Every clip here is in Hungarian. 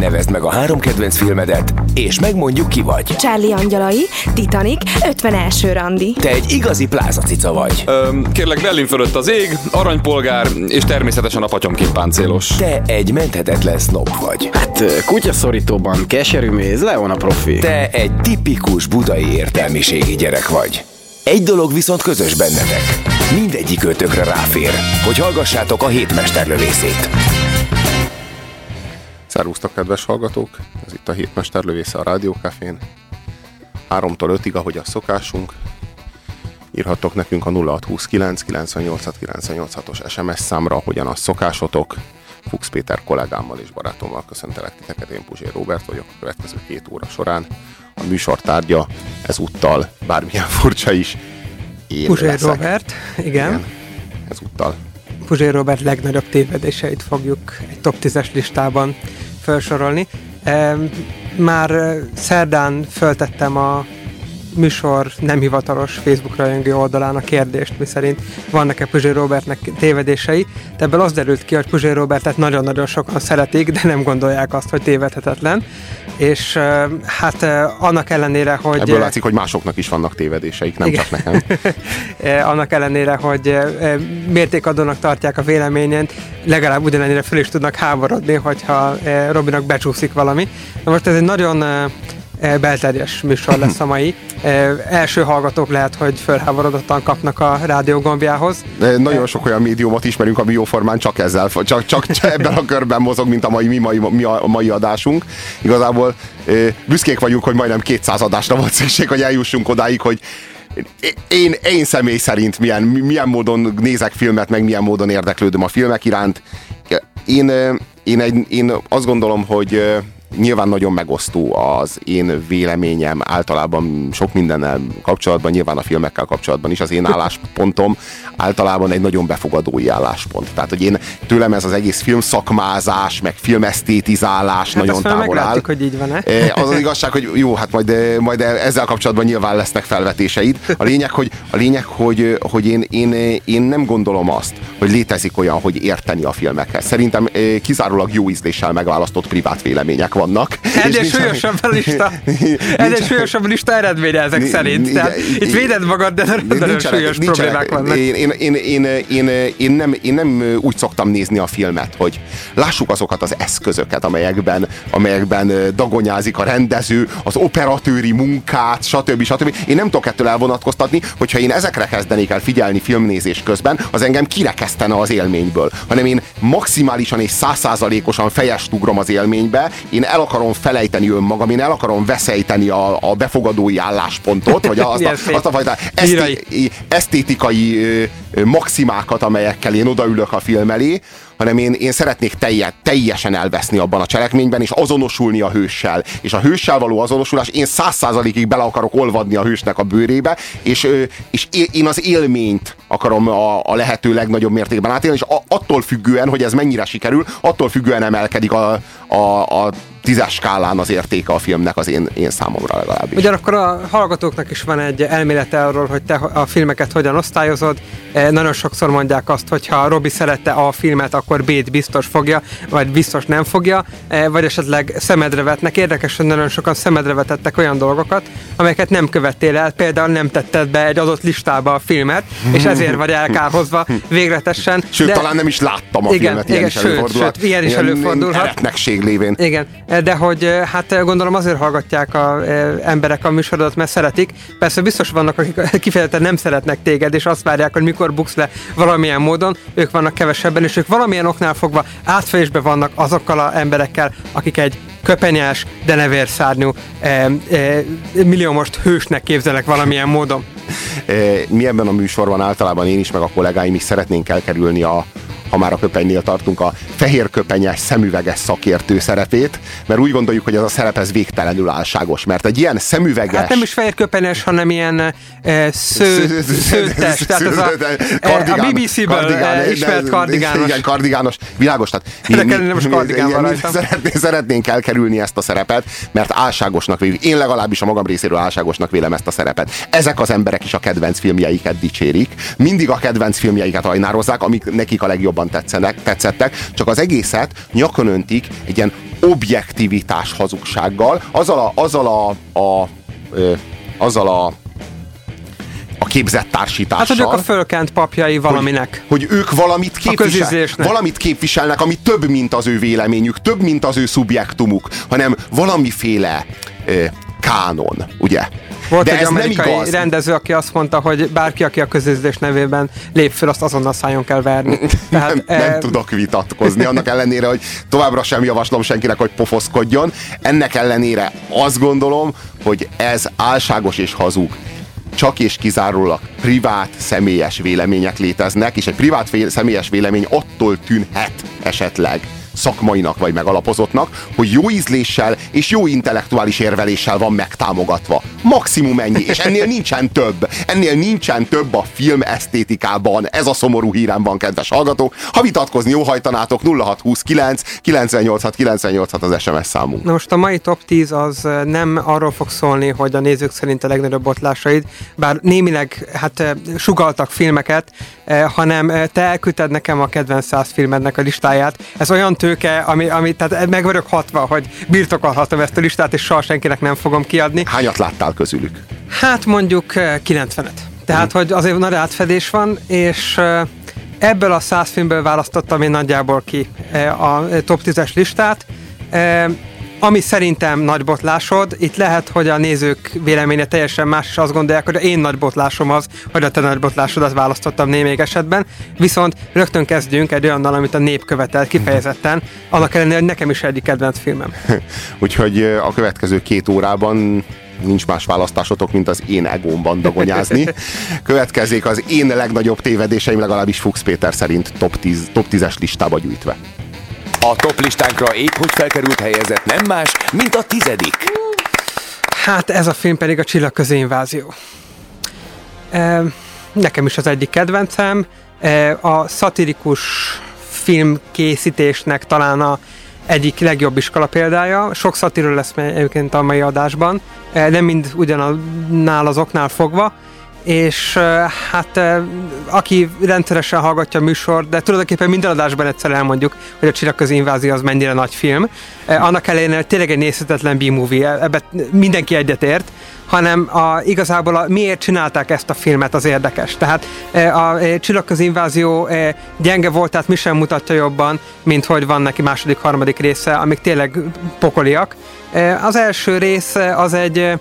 nevezd meg a három kedvenc filmedet, és megmondjuk ki vagy. Charlie Angyalai, Titanic, 51. randi. Te egy igazi plázacica vagy. Öm, kérlek, Berlin fölött az ég, aranypolgár, és természetesen a patyomként páncélos. Te egy menthetetlen snob vagy. Hát kutyaszorítóban keserű méz, Leon a profi. Te egy tipikus budai értelmiségi gyerek vagy. Egy dolog viszont közös bennetek. Mindegyik ötökre ráfér, hogy hallgassátok a hétmesterlövészét. Szervusztok, kedves hallgatók! Ez itt a hétmesterlövésze a Rádiókafén. 3-tól 5-ig, ahogy a szokásunk. Írhattok nekünk a 0629 98 986-os SMS számra, hogyan a szokásotok. Fuchs Péter kollégámmal és barátommal köszöntelek titeket, én Puzsér Robert vagyok a következő két óra során. A műsor tárgya ezúttal, bármilyen furcsa is, én Puzsér leszek. Robert, igen. Igen, ezúttal. Puzsér Robert legnagyobb tévedéseit fogjuk egy top 10-es listában felsorolni. Már eh, szerdán föltettem a műsor nem hivatalos Facebook rajongó oldalán a kérdést, miszerint vannak-e Puzsér Robertnek tévedései. De ebből az derült ki, hogy Puzsér Robertet nagyon-nagyon sokan szeretik, de nem gondolják azt, hogy tévedhetetlen. És hát annak ellenére, hogy... Ebből látszik, hogy másoknak is vannak tévedéseik, nem Igen. csak nekem. Annak ellenére, hogy mértékadónak tartják a véleményen, legalább ugyanennyire föl is tudnak háborodni, hogyha Robinak becsúszik valami. Na most ez egy nagyon belterjes műsor lesz a mai. Eh, Első hallgatók lehet, hogy fölháborodottan kapnak a rádió gombjához. Nagyon sok olyan médiumot ismerünk, ami jóformán csak ezzel, csak, csak, csak ebben a körben mozog, mint a mai, mi, mai, mi a mai adásunk. Igazából ö, büszkék vagyunk, hogy majdnem 200 adásra volt szükség, hogy eljussunk odáig, hogy én, én személy szerint milyen, milyen módon nézek filmet, meg milyen módon érdeklődöm a filmek iránt. Én, én, egy, én azt gondolom, hogy nyilván nagyon megosztó az én véleményem általában sok mindennel kapcsolatban, nyilván a filmekkel kapcsolatban is. Az én álláspontom általában egy nagyon befogadói álláspont. Tehát, hogy én tőlem ez az egész filmszakmázás, meg filmesztétizálás Hát nagyon távol áll. hogy így van-e. Eh, Az az igazság, hogy jó, hát majd, eh, majd ezzel kapcsolatban nyilván lesznek felvetéseid. A lényeg, hogy, a lényeg, hogy, hogy én, én, én nem gondolom azt, hogy létezik olyan, hogy érteni a filmekhez. Szerintem eh, kizárólag jó ízléssel megválasztott privát vélemények vannak. Nincs- súlyosabb a lista. Ennél súlyosabb lista eredménye ezek szerint. Tehát itt véded magad, de nagyon, súlyos problémák vannak. Én, én, én, én, én, én, én, nem, én nem úgy szoktam nézni a filmet, hogy lássuk azokat az eszközöket, amelyekben, amelyekben dagonyázik a rendező, az operatőri munkát, stb. stb. Én nem tudok ettől elvonatkoztatni, hogyha én ezekre kezdenék el figyelni filmnézés közben, az engem kirekesztene az élményből, hanem én maximálisan és százszázalékosan fejest ugrom az élménybe, én el akarom felejteni önmagam, én el akarom veszejteni a, a befogadói álláspontot, vagy azt a, azt a fajta eszté, esztétikai maximákat, amelyekkel én odaülök a film elé, hanem én, én szeretnék telje, teljesen elveszni abban a cselekményben, és azonosulni a hőssel. És a hőssel való azonosulás, én száz százalékig bele akarok olvadni a hősnek a bőrébe, és, és én az élményt akarom a, a lehető legnagyobb mértékben átélni, és a, attól függően, hogy ez mennyire sikerül, attól függően emelkedik a, a, a tízes skálán az értéke a filmnek az én, én számomra legalábbis. Ugyanakkor a hallgatóknak is van egy elmélete arról, hogy te a filmeket hogyan osztályozod. Eh, Nagyon sokszor mondják azt, hogy ha Robi szerette a filmet, akkor B-t biztos fogja, vagy biztos nem fogja, eh, vagy esetleg szemedre vetnek. Érdekes, hogy nagyon sokan szemedre vetettek olyan dolgokat, amelyeket nem követtél el, például nem tetted be egy adott listába a filmet, és ezért vagy elkárhozva végletesen. Sőt, talán nem is láttam a Igen, filmet, ilyen igen, is sőt, előfordulhat. sőt, ilyen is előfordulhat. Eretnekség lévén. Igen, de hogy eh, hát eh, gondolom azért hallgatják a eh, emberek a műsorodat, mert szeretik. Persze biztos vannak, akik kifejezetten nem szeretnek téged, és azt várják, hogy mikor buksz le valamilyen módon, ők vannak kevesebben, és ők valamilyen oknál fogva átfejésben vannak azokkal az emberekkel, akik egy köpenyes, de ne vérszárnyú, eh, eh, milliómost hősnek képzelek valamilyen módon. Eh, Mi ebben a műsorban általában én is, meg a kollégáim is szeretnénk elkerülni a ha már a köpenynél tartunk, a fehér köpenyes, szemüveges szakértő szerepét, mert úgy gondoljuk, hogy ez a szerep ez végtelenül álságos, mert egy ilyen szemüveges... Hát nem is fehér köpenyes, hanem ilyen e, sző, szőttes, tehát az a, e, a BBC-ből e, ismert kardigános. Igen, kardigános, világos. Tehát Ennek ellenére most kardigán van rajtam. szeretnénk, szeretnénk elkerülni ezt a szerepet, mert álságosnak véljük. Én legalábbis a magam részéről álságosnak vélem ezt a szerepet. Ezek az emberek is a kedvenc filmjeiket dicsérik, mindig a kedvenc filmjeiket ajnározzák, amik nekik a legjobban tetszenek, tetszettek, csak az egészet nyakon öntik egy ilyen objektivitás hazugsággal, azzal a, azzal a, a ö, azzal a a képzett társítással. Hát, hogy ők a fölkent papjai valaminek. Hogy, hogy ők valamit, képvisel, valamit képviselnek, ami több, mint az ő véleményük, több, mint az ő szubjektumuk, hanem valamiféle ö, kánon, ugye? Volt De egy ez nem amerikai igaz. rendező, aki azt mondta, hogy bárki, aki a közözzés nevében lép föl, azt azonnal szálljon kell verni. nem, eh, nem tudok vitatkozni, annak ellenére, hogy továbbra sem javaslom senkinek, hogy pofoszkodjon. Ennek ellenére azt gondolom, hogy ez álságos és hazug. Csak és kizárólag privát, személyes vélemények léteznek, és egy privát vé- személyes vélemény attól tűnhet esetleg szakmainak vagy megalapozottnak, hogy jó ízléssel és jó intellektuális érveléssel van megtámogatva. Maximum ennyi, és ennél nincsen több. Ennél nincsen több a film esztétikában. Ez a szomorú hírem van, kedves hallgatók. Ha vitatkozni óhajtanátok, 0629 986 986 az SMS számunk. Na most a mai top 10 az nem arról fog szólni, hogy a nézők szerint a legnagyobb botlásaid, bár némileg hát sugaltak filmeket, hanem eh, te elküldted nekem a kedvenc száz filmednek a listáját. Ez olyan tőke, ami, ami tehát meg vagyok hatva, hogy birtokolhatom ezt a listát, és soha senkinek nem fogom kiadni. Hányat láttál közülük? Hát mondjuk eh, 90-et. Tehát, hogy azért nagy átfedés van, és eh, ebből a száz filmből választottam én nagyjából ki eh, a top 10-es listát. Ami szerintem nagy botlásod, itt lehet, hogy a nézők véleménye teljesen más, és azt gondolják, hogy a én nagy botlásom az, hogy a te nagy botlásodat választottam némelyik esetben. Viszont rögtön kezdjünk egy olyannal, amit a nép követel kifejezetten, annak ellenére, hogy nekem is egyik kedvenc filmem. Úgyhogy a következő két órában nincs más választásotok, mint az én egómban dagonyázni. Következik az én legnagyobb tévedéseim, legalábbis Fuchs Péter szerint top, 10, top 10-es listába gyűjtve. A top listánkra épp hogy felkerült helyezett nem más, mint a tizedik. Hát ez a film pedig a Csillagközi invázió. E, nekem is az egyik kedvencem. E, a szatirikus filmkészítésnek talán a egyik legjobb iskola példája. Sok szatírról lesz egyébként a mai adásban, e, nem mind ugyanannál az oknál fogva, és e, hát e, aki rendszeresen hallgatja a műsor, de tulajdonképpen minden adásban egyszer elmondjuk, hogy a Csillagközi invázió az mennyire nagy film. E, annak ellenére tényleg egy nézhetetlen B-movie, ebbe mindenki egyetért, hanem a, igazából a, miért csinálták ezt a filmet az érdekes. Tehát e, a e, Csillagközi invázió e, gyenge volt, tehát mi sem mutatja jobban, mint hogy van neki második, harmadik része, amik tényleg pokoliak. E, az első rész e, az egy e,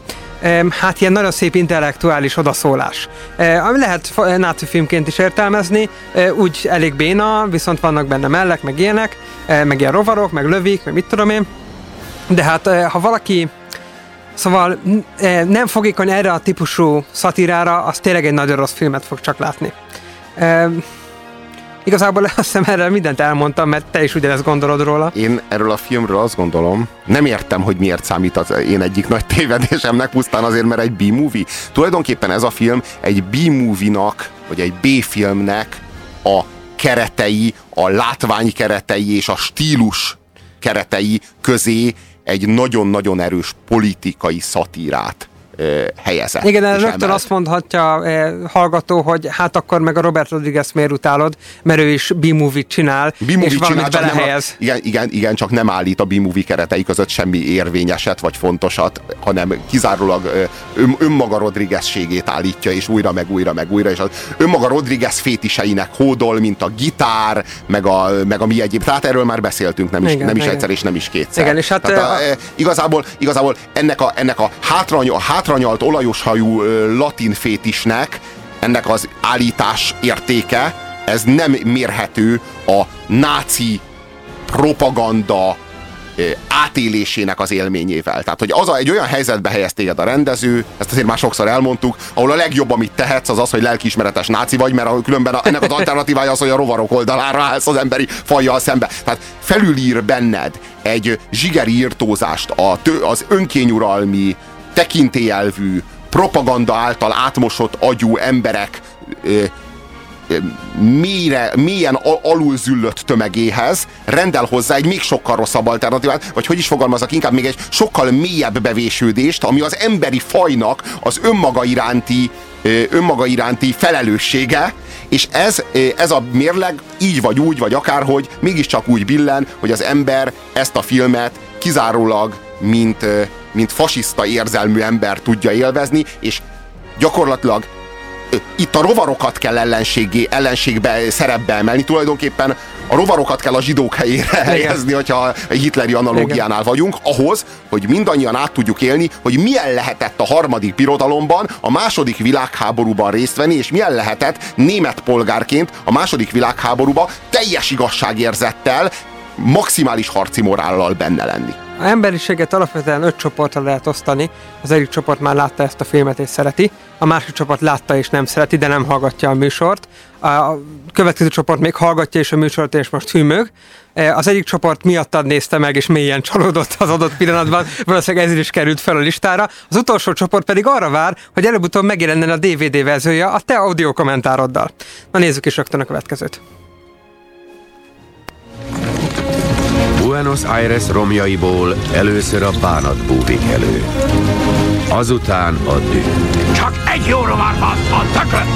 hát ilyen nagyon szép intellektuális odaszólás. Ami lehet náci filmként is értelmezni, úgy elég béna, viszont vannak benne mellek, meg ilyenek, meg ilyen rovarok, meg lövik, meg mit tudom én. De hát e, ha valaki Szóval n- e, nem fogékony erre a típusú szatírára, az tényleg egy nagyon rossz filmet fog csak látni. Igazából azt hiszem erre mindent elmondtam, mert te is ugyanezt gondolod róla. Én erről a filmről azt gondolom, nem értem, hogy miért számít az én egyik nagy tévedésemnek, pusztán azért, mert egy B-movie. Tulajdonképpen ez a film egy B-movie-nak, vagy egy B-filmnek a keretei, a látvány keretei és a stílus keretei közé egy nagyon-nagyon erős politikai szatírát helyezett. Igen, és rögtön emelt. azt mondhatja eh, hallgató, hogy hát akkor meg a Robert Rodriguez miért utálod, mert ő is B-movie csinál, B-movie és valamit csinál, belehelyez. igen, igen, igen, csak nem állít a B-movie keretei között semmi érvényeset vagy fontosat, hanem kizárólag ön, önmaga Rodriguezségét állítja, és újra, meg újra, meg újra, és az önmaga Rodriguez fétiseinek hódol, mint a gitár, meg a, meg a mi egyéb. Tehát erről már beszéltünk, nem is, Igen, nem is igen. egyszer, és nem is kétszer. Igen, és hát, Tehát a, e, igazából, igazából ennek a, ennek a, hátrany, a hátranyalt olajos hajú latin fétisnek ennek az állítás értéke, ez nem mérhető a náci propaganda átélésének az élményével. Tehát, hogy az a, egy olyan helyzetbe helyez a rendező, ezt azért már sokszor elmondtuk, ahol a legjobb, amit tehetsz, az az, hogy lelkiismeretes náci vagy, mert a- különben a, ennek az alternatívája az, hogy a rovarok oldalára állsz az emberi fajjal szembe. Tehát felülír benned egy zsigeri írtózást a, az önkényuralmi, tekintélyelvű, propaganda által átmosott agyú emberek ö, mélyre, mélyen alul züllött tömegéhez rendel hozzá egy még sokkal rosszabb alternatívát, vagy hogy is fogalmazok, inkább még egy sokkal mélyebb bevésődést, ami az emberi fajnak az önmaga iránti önmaga iránti felelőssége, és ez, ez a mérleg így vagy úgy, vagy akárhogy, mégiscsak úgy billen, hogy az ember ezt a filmet kizárólag, mint, mint fasiszta érzelmű ember tudja élvezni, és gyakorlatilag itt a rovarokat kell ellenségé, ellenségbe, szerepbe emelni. Tulajdonképpen. A rovarokat kell a zsidók helyére helyezni, hogyha a hitleri analógiánál vagyunk, ahhoz, hogy mindannyian át tudjuk élni, hogy milyen lehetett a harmadik birodalomban, a második világháborúban részt venni, és milyen lehetett német polgárként a második világháborúban teljes igazságérzettel, maximális harci morállal benne lenni. A emberiséget alapvetően öt csoportra lehet osztani. Az egyik csoport már látta ezt a filmet és szereti, a másik csoport látta és nem szereti, de nem hallgatja a műsort. A következő csoport még hallgatja és a műsort és most hűmög. E, az egyik csoport miattad nézte meg, és mélyen csalódott az adott pillanatban, valószínűleg ezért is került fel a listára. Az utolsó csoport pedig arra vár, hogy előbb-utóbb megjelenne a DVD verziója a te audio kommentároddal. Na nézzük is rögtön a következőt. Buenos Aires romjaiból először a bánat búvik elő. Azután a dű. Csak egy jó rovárban a tököt!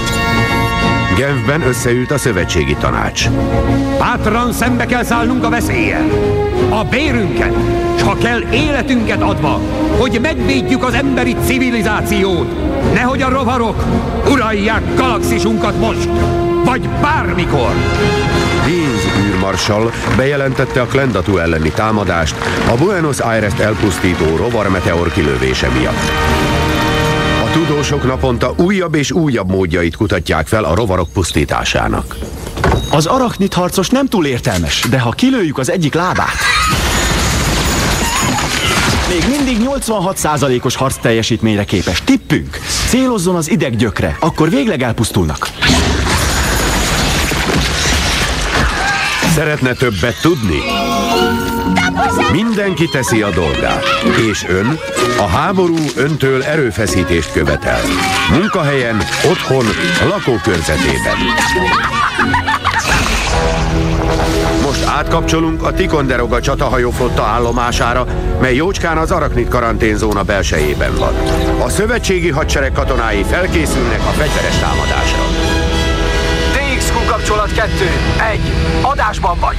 Genfben összeült a szövetségi tanács. Bátran szembe kell szállnunk a veszéllyel. A bérünket, s ha kell életünket adva, hogy megvédjük az emberi civilizációt, nehogy a rovarok uralják galaxisunkat most, vagy bármikor. Vince űrmarsal bejelentette a Klendatu elleni támadást a Buenos Aires-t elpusztító rovar-meteor kilövése miatt. A tudósok naponta újabb és újabb módjait kutatják fel a rovarok pusztításának. Az arachnit harcos nem túl értelmes, de ha kilőjük az egyik lábát... Még mindig 86%-os harc teljesítményre képes. Tippünk! Célozzon az ideggyökre, akkor végleg elpusztulnak. Szeretne többet tudni? Mindenki teszi a dolgát, és ön a háború öntől erőfeszítést követel. Munkahelyen, otthon, lakókörzetében. Most átkapcsolunk a Ticonderoga csatahajóflotta állomására, mely jócskán az Araknit karanténzóna belsejében van. A szövetségi hadsereg katonái felkészülnek a fegyveres támadásra 2. 1. Adásban vagy.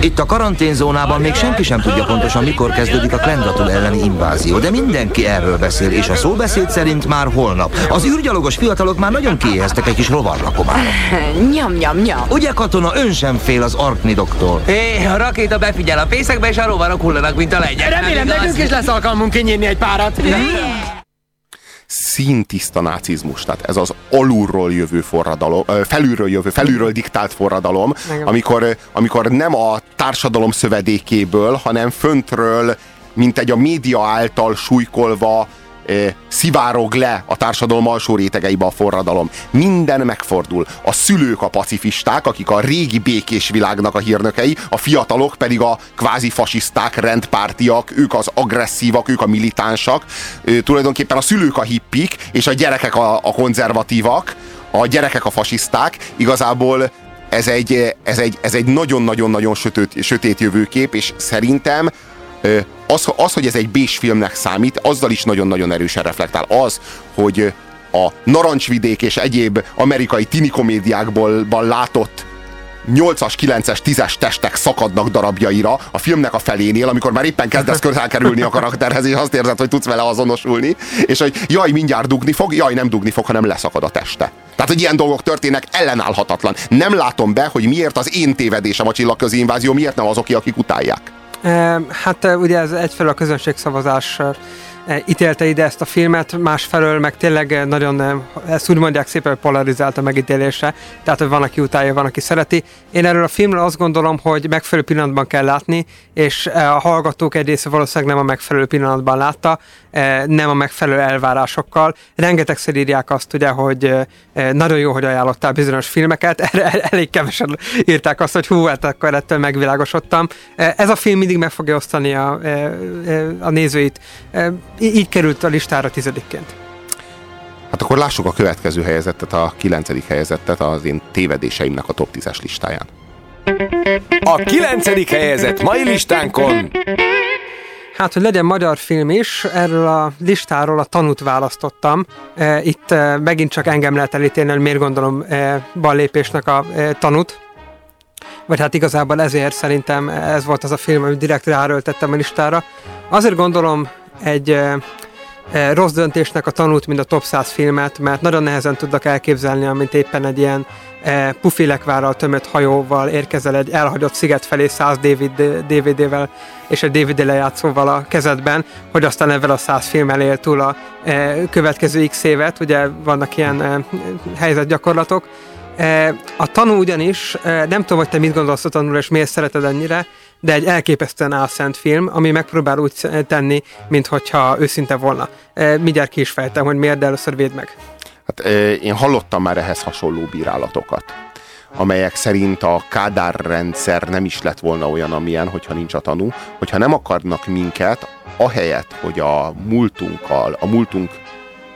Itt a karanténzónában még senki sem tudja pontosan, mikor kezdődik a Klendatul elleni invázió, de mindenki erről beszél, és a szóbeszéd szerint már holnap. Az űrgyalogos fiatalok már nagyon kiéheztek egy kis rovarlakomára. nyam, nyam, nyam. Ugye katona, ön sem fél az arknidoktól. É, a rakéta befigyel a pészekbe, és a rovarok hullanak, mint a legyen. Remélem, nekünk is lesz alkalmunk kinyírni egy párat színtiszta nácizmus. Tehát ez az alulról jövő forradalom, felülről jövő, felülről diktált forradalom, amikor, amikor nem a társadalom szövedékéből, hanem föntről, mint egy a média által súlykolva szivárog le a társadalom alsó rétegeibe a forradalom. Minden megfordul. A szülők a pacifisták, akik a régi békés világnak a hírnökei, a fiatalok pedig a kvázi fasiszták, rendpártiak, ők az agresszívak, ők a militánsak. Tulajdonképpen a szülők a hippik, és a gyerekek a, a konzervatívak, a gyerekek a fasiszták. Igazából ez egy, ez egy, ez egy nagyon-nagyon-nagyon sötét, sötét jövőkép, és szerintem az, az, hogy ez egy bés filmnek számít, azzal is nagyon-nagyon erősen reflektál. Az, hogy a Narancsvidék és egyéb amerikai tinikomédiákból látott 8-as, 9-es, 10-es testek szakadnak darabjaira a filmnek a felénél, amikor már éppen kezdesz közel kerülni a karakterhez, és azt érzed, hogy tudsz vele azonosulni, és hogy jaj, mindjárt dugni fog, jaj, nem dugni fog, hanem leszakad a teste. Tehát, hogy ilyen dolgok történnek, ellenállhatatlan. Nem látom be, hogy miért az én tévedésem a csillagközi invázió, miért nem azok, akik utálják. Hát ugye ez egyfelől a közönségszavazás ítélte ide ezt a filmet, másfelől meg tényleg nagyon, ezt úgy mondják szépen, polarizált a megítélése, tehát hogy van, aki utálja, van, aki szereti. Én erről a filmről azt gondolom, hogy megfelelő pillanatban kell látni, és a hallgatók egy része valószínűleg nem a megfelelő pillanatban látta, nem a megfelelő elvárásokkal. Rengetegszer írják azt ugye, hogy nagyon jó, hogy ajánlottál bizonyos filmeket, erre elég kevesen írták azt, hogy hú, hát akkor ettől megvilágosodtam. Ez a film mindig meg fogja osztani a, a nézőit így került a listára tizedikként. Hát akkor lássuk a következő helyezettet, a kilencedik helyezettet az én tévedéseimnek a top 10-es listáján. A kilencedik helyezett mai listánkon Hát, hogy legyen magyar film is, erről a listáról a tanút választottam. E, Itt e, megint csak engem lehet elítélni, hogy miért gondolom e, ballépésnek a tanút. Vagy hát igazából ezért szerintem ez volt az a film, amit direkt ráerőltettem a listára. Azért gondolom egy rossz döntésnek a tanút, mint a top 100 filmet, mert nagyon nehezen tudnak elképzelni, amint éppen egy ilyen e, pufilekvárral tömött hajóval érkezel egy elhagyott sziget felé 100 DVD, DVD-vel és egy DVD lejátszóval a kezedben, hogy aztán ezzel a 100 filmmel él túl a következő x évet, ugye vannak ilyen e, helyzetgyakorlatok. A tanú ugyanis, nem tudom, hogy te mit gondolsz a tanúra, és miért szereted ennyire, de egy elképesztően álszent film, ami megpróbál úgy tenni, mintha őszinte volna. E, mindjárt ki is fejtem, hogy miért, de először véd meg. Hát ö, én hallottam már ehhez hasonló bírálatokat, amelyek szerint a Kádár rendszer nem is lett volna olyan, amilyen, hogyha nincs a tanú, hogyha nem akarnak minket, ahelyett, hogy a múltunkkal, a múltunk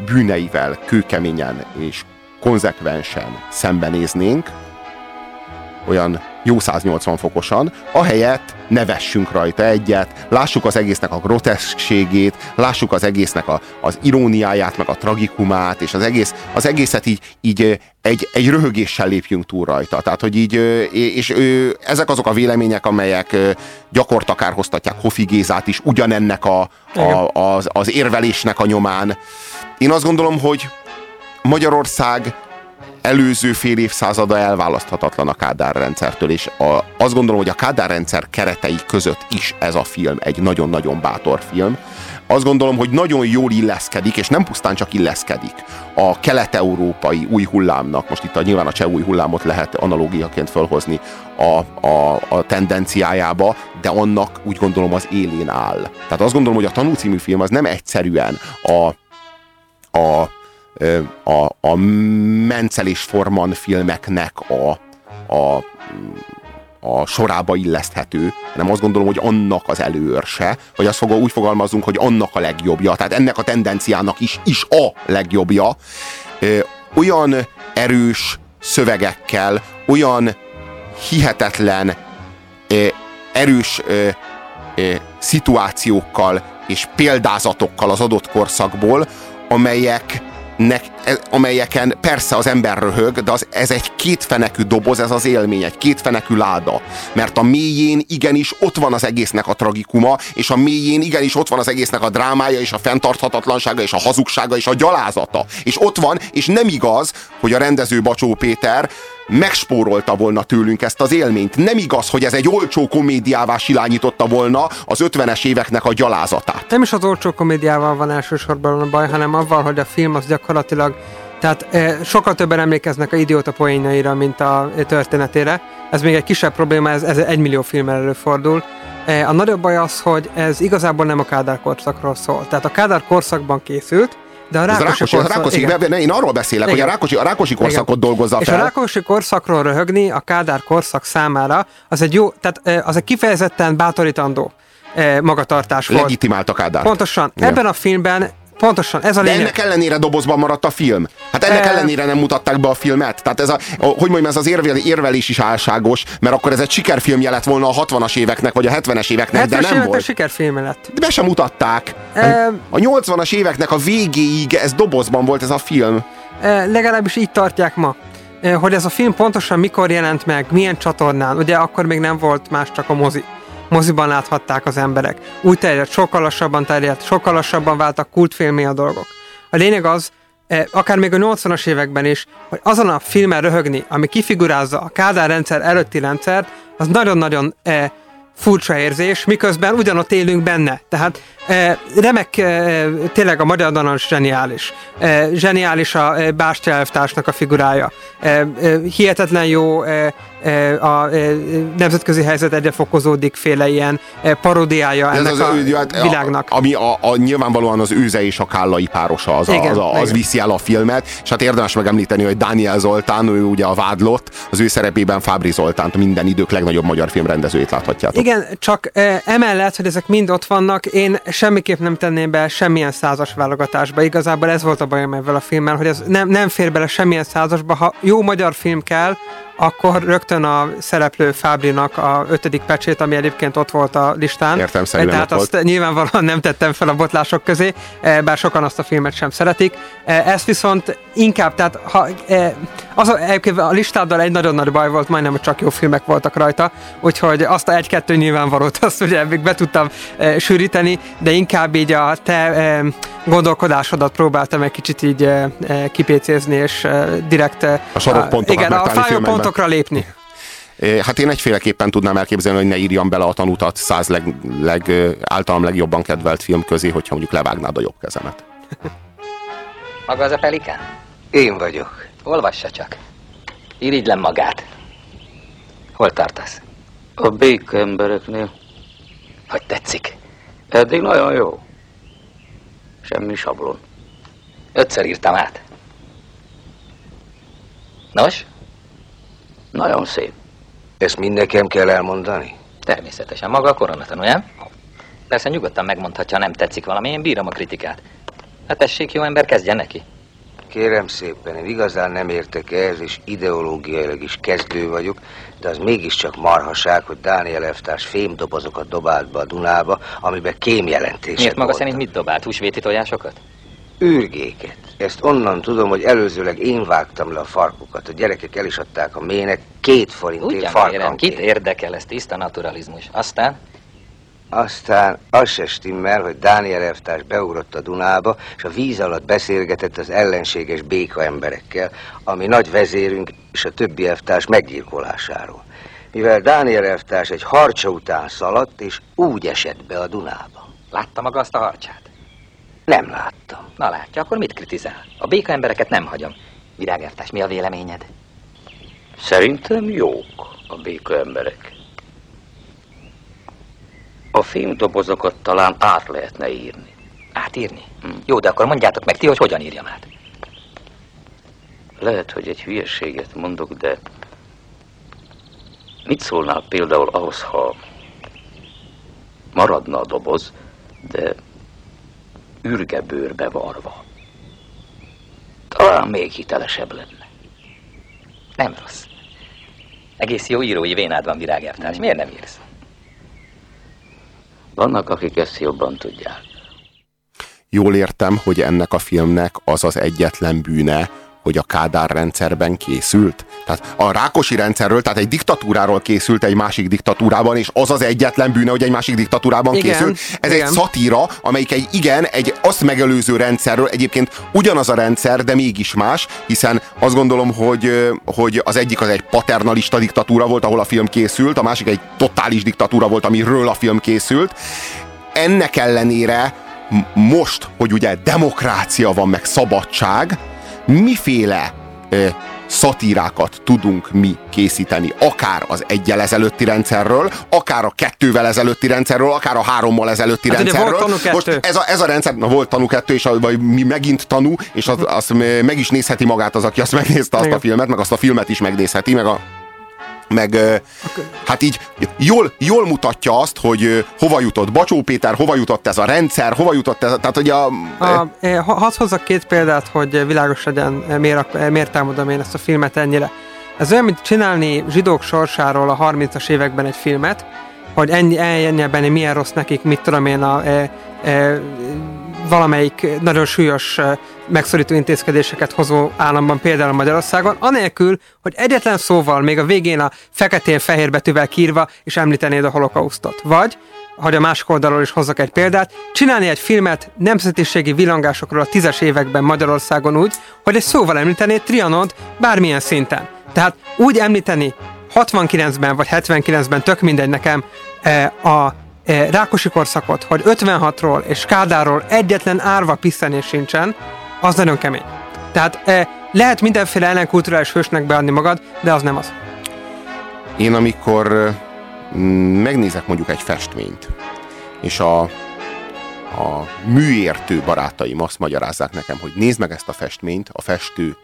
bűneivel kőkeményen és konzekvensen szembenéznénk, olyan jó 180 fokosan, ahelyett nevessünk rajta egyet, lássuk az egésznek a groteszkségét, lássuk az egésznek a, az iróniáját, meg a tragikumát, és az, egész, az egészet így, így egy, egy röhögéssel lépjünk túl rajta. Tehát, hogy így, és ezek azok a vélemények, amelyek gyakorta kárhoztatják Hofi Gézát is ugyanennek a, a, az, az érvelésnek a nyomán. Én azt gondolom, hogy Magyarország előző fél évszázada elválaszthatatlan a Kádár rendszertől, és a, azt gondolom, hogy a Kádár rendszer keretei között is ez a film egy nagyon-nagyon bátor film. Azt gondolom, hogy nagyon jól illeszkedik, és nem pusztán csak illeszkedik a kelet-európai új hullámnak, most itt a, nyilván a cseh új hullámot lehet analógiaként felhozni a, a, a tendenciájába, de annak úgy gondolom az élén áll. Tehát azt gondolom, hogy a Tanú című film az nem egyszerűen a, a a, a Mencel Forman filmeknek a, a, a sorába illeszthető, hanem azt gondolom, hogy annak az előörse, vagy azt fog, úgy fogalmazunk, hogy annak a legjobbja, tehát ennek a tendenciának is, is a legjobbja. Olyan erős szövegekkel, olyan hihetetlen erős szituációkkal és példázatokkal az adott korszakból, amelyek nek, amelyeken persze az ember röhög, de az, ez egy kétfenekű doboz, ez az élmény, egy kétfenekű láda. Mert a mélyén igenis ott van az egésznek a tragikuma, és a mélyén igenis ott van az egésznek a drámája, és a fenntarthatatlansága, és a hazugsága, és a gyalázata. És ott van, és nem igaz, hogy a rendező Bacsó Péter megspórolta volna tőlünk ezt az élményt. Nem igaz, hogy ez egy olcsó komédiává silányította volna az 50-es éveknek a gyalázatát. Nem is az olcsó komédiával van elsősorban a baj, hanem avval, hogy a film az gyakorlatilag tehát e, sokkal többen emlékeznek a idióta poénjaira, mint a történetére. Ez még egy kisebb probléma, ez, ez egy millió filmmel előfordul. E, a nagyobb baj az, hogy ez igazából nem a Kádár korszakról szól. Tehát a Kádár korszakban készült, de a Rákosi, Rákosi, korszak, Rákosi igen. én arról beszélek, igen. hogy a Rákosi, a Rákosi korszakot igen. dolgozza És fel. a Rákosi korszakról röhögni a Kádár korszak számára, az egy jó, tehát az egy kifejezetten bátorítandó magatartás volt. Legitimált a Kádár. Pontosan. Igen. Ebben a filmben Pontosan, ez a lényeg. De ennek ellenére dobozban maradt a film. Hát ennek e... ellenére nem mutatták be a filmet. Tehát ez a, hogy mondjam, ez az érvel, érvelés is álságos, mert akkor ez egy sikerfilmje lett volna a 60-as éveknek, vagy a 70-es éveknek, de nem volt. sikerfilm lett. De be sem mutatták. E... A 80-as éveknek a végéig ez dobozban volt ez a film. E, legalábbis így tartják ma hogy ez a film pontosan mikor jelent meg, milyen csatornán. Ugye akkor még nem volt más, csak a mozi moziban láthatták az emberek. Úgy terjedt, sokkal lassabban terjedt, sokkal lassabban váltak kultfilmé a dolgok. A lényeg az, eh, akár még a 80-as években is, hogy azon a filmen röhögni, ami kifigurázza a Kádár rendszer előtti rendszert, az nagyon-nagyon eh, furcsa érzés, miközben ugyanott élünk benne. Tehát e, remek, e, tényleg a magyar danos zseniális. E, zseniális a e, Bástya elvtársnak a figurája. E, e, hihetetlen jó e, e, a e, nemzetközi helyzet egyre fokozódik féle ilyen e, paródiája Ez ennek az, a ő- hát, világnak. A, ami a, a, nyilvánvalóan az őze és a kállai párosa, az, a, Igen, az, a, az viszi el a filmet, és hát érdemes megemlíteni, hogy Dániel Zoltán, ő ugye a vádlott, az ő szerepében Fábri Zoltánt, minden idők legnagyobb magyar filmrendezőjét láthatjátok. Igen, csak e, emellett, hogy ezek mind ott vannak, én semmiképp nem tenném be semmilyen százas válogatásba. Igazából ez volt a bajom ezzel a filmmel, hogy ez nem, nem fér bele semmilyen százasba. Ha jó magyar film kell, akkor rögtön a szereplő Fábrinak a ötödik pecsét, ami egyébként ott volt a listán. Értelemszerűen Tehát ott azt volt. nyilvánvalóan nem tettem fel a botlások közé, eh, bár sokan azt a filmet sem szeretik. Eh, Ezt viszont inkább, tehát ha, eh, az a, a listáddal egy nagyon nagy baj volt, majdnem, hogy csak jó filmek voltak rajta, úgyhogy azt a egy-kettő nyilvánvalót azt ugye még be tudtam sűríteni, de inkább így a te gondolkodásodat próbáltam egy kicsit így kipécézni, és direkt A sarokpontokat igen, a fájó pontokra lépni. Hát én egyféleképpen tudnám elképzelni, hogy ne írjam bele a tanutat száz leg, leg, általam legjobban kedvelt film közé, hogyha mondjuk levágnád a jobb kezemet. Maga az a pelikán? Én vagyok. Olvassa csak. Irigylem magát. Hol tartasz? A béka embereknél. Hogy tetszik? Eddig nagyon jó. Semmi sablon. Ötször írtam át. Nos? Nagyon szép. Ezt mind nekem kell elmondani? Természetesen. Maga a koronatanú, nem? Persze nyugodtan megmondhatja, ha nem tetszik valami. Én bírom a kritikát. Hát tessék, jó ember, kezdjen neki. Kérem szépen, én igazán nem értek ehhez, és ideológiailag is kezdő vagyok, de az mégiscsak marhaság, hogy Dániel Eftárs fémdobozokat dobált be a Dunába, amiben kémjelentések Miért maga voltak. szerint mit dobált? Húsvéti tojásokat? Űrgéket. Ezt onnan tudom, hogy előzőleg én vágtam le a farkukat. A gyerekek el is adták a mének két forintért farkanként. kit érdekel ez tiszta naturalizmus? Aztán? Aztán az se stimmel, hogy Dániel Eftárs beugrott a Dunába, és a víz alatt beszélgetett az ellenséges béka emberekkel, ami nagy vezérünk és a többi eftárs meggyilkolásáról. Mivel Dániel Eftárs egy harcsa után szaladt, és úgy esett be a Dunába. Látta maga azt a harcsát? Nem láttam. Na látja, akkor mit kritizál? A béka embereket nem hagyom. Virágártás, mi a véleményed? Szerintem jók a béka emberek. A fémdobozokat talán át lehetne írni. Átírni? Hm. Jó, de akkor mondjátok meg ti, hogy hogyan írjam át. Lehet, hogy egy hülyeséget mondok, de mit szólnál például ahhoz, ha maradna a doboz, de ürgebőrbe varva? Talán még hitelesebb lenne. Nem rossz. Egész jó írói vénád van, virágártás. Miért nem írsz? Vannak, akik ezt jobban tudják. Jól értem, hogy ennek a filmnek az az egyetlen bűne, hogy a Kádár rendszerben készült. Tehát a Rákosi rendszerről, tehát egy diktatúráról készült egy másik diktatúrában, és az az egyetlen bűne, hogy egy másik diktatúrában Igen, készült. Ez igen. egy szatíra, amelyik egy igen, egy azt megelőző rendszerről, egyébként ugyanaz a rendszer, de mégis más, hiszen azt gondolom, hogy, hogy az egyik az egy paternalista diktatúra volt, ahol a film készült, a másik egy totális diktatúra volt, amiről a film készült. Ennek ellenére most, hogy ugye demokrácia van, meg szabadság, miféle ö, szatírákat tudunk mi készíteni, akár az egyel ezelőtti rendszerről, akár a kettővel ezelőtti rendszerről, akár a hárommal ezelőtti Hát rendszerről. volt Tanú Most ez a, ez a rendszer, na volt tanú kettő, és a, vagy mi megint tanú, és az, az meg is nézheti magát az, aki azt megnézte azt a filmet, meg azt a filmet is megnézheti, meg a meg hát így jól, jól mutatja azt, hogy hova jutott Bacsó Péter, hova jutott ez a rendszer, hova jutott ez, a- tehát hogy a, A, eh, ha- hadd hozzak két példát, hogy világos legyen, eh, miért, eh, miért támadom én ezt a filmet ennyire. Ez olyan, mint csinálni zsidók sorsáról a 30-as években egy filmet, hogy ennyi, ennyiben milyen rossz nekik, mit tudom én, a, e, e, valamelyik nagyon súlyos megszorító intézkedéseket hozó államban, például Magyarországon, anélkül, hogy egyetlen szóval, még a végén a feketén-fehér betűvel kírva, és említenéd a holokausztot. Vagy, hogy a másik oldalról is hozzak egy példát, csinálni egy filmet nemzetiségi villangásokról a tízes években Magyarországon úgy, hogy egy szóval említenéd Trianont bármilyen szinten. Tehát úgy említeni 69-ben vagy 79-ben, tök mindegy nekem, a Rákosi korszakot, hogy 56-ról és Kádárról egyetlen árva piszenés sincsen, az nagyon kemény. Tehát eh, lehet mindenféle ellenkulturális hősnek beadni magad, de az nem az. Én amikor megnézek mondjuk egy festményt, és a, a műértő barátaim azt magyarázzák nekem, hogy nézd meg ezt a festményt, a festő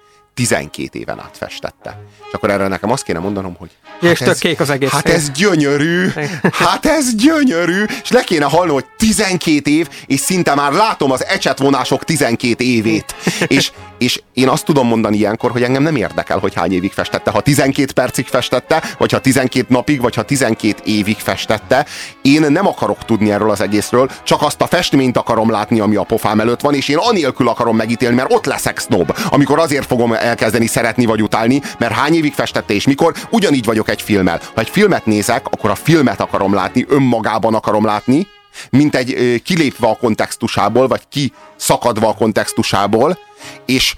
12 éven át festette. És akkor erre nekem azt kéne mondanom, hogy Hát és tök kék az egész Hát fél. ez gyönyörű, hát ez gyönyörű, és le kéne hallni, hogy 12 év, és szinte már látom az ecsetvonások 12 évét. És, és én azt tudom mondani ilyenkor, hogy engem nem érdekel, hogy hány évig festette. Ha 12 percig festette, vagy ha 12 napig, vagy ha 12 évig festette, én nem akarok tudni erről az egészről, csak azt a festményt akarom látni, ami a pofám előtt van, és én anélkül akarom megítélni, mert ott leszek snob, amikor azért fogom elkezdeni szeretni vagy utálni, mert hány évig festette és mikor, ugyanígy vagyok egy filmmel. Ha egy filmet nézek, akkor a filmet akarom látni, önmagában akarom látni, mint egy ö, kilépve a kontextusából, vagy kiszakadva a kontextusából, és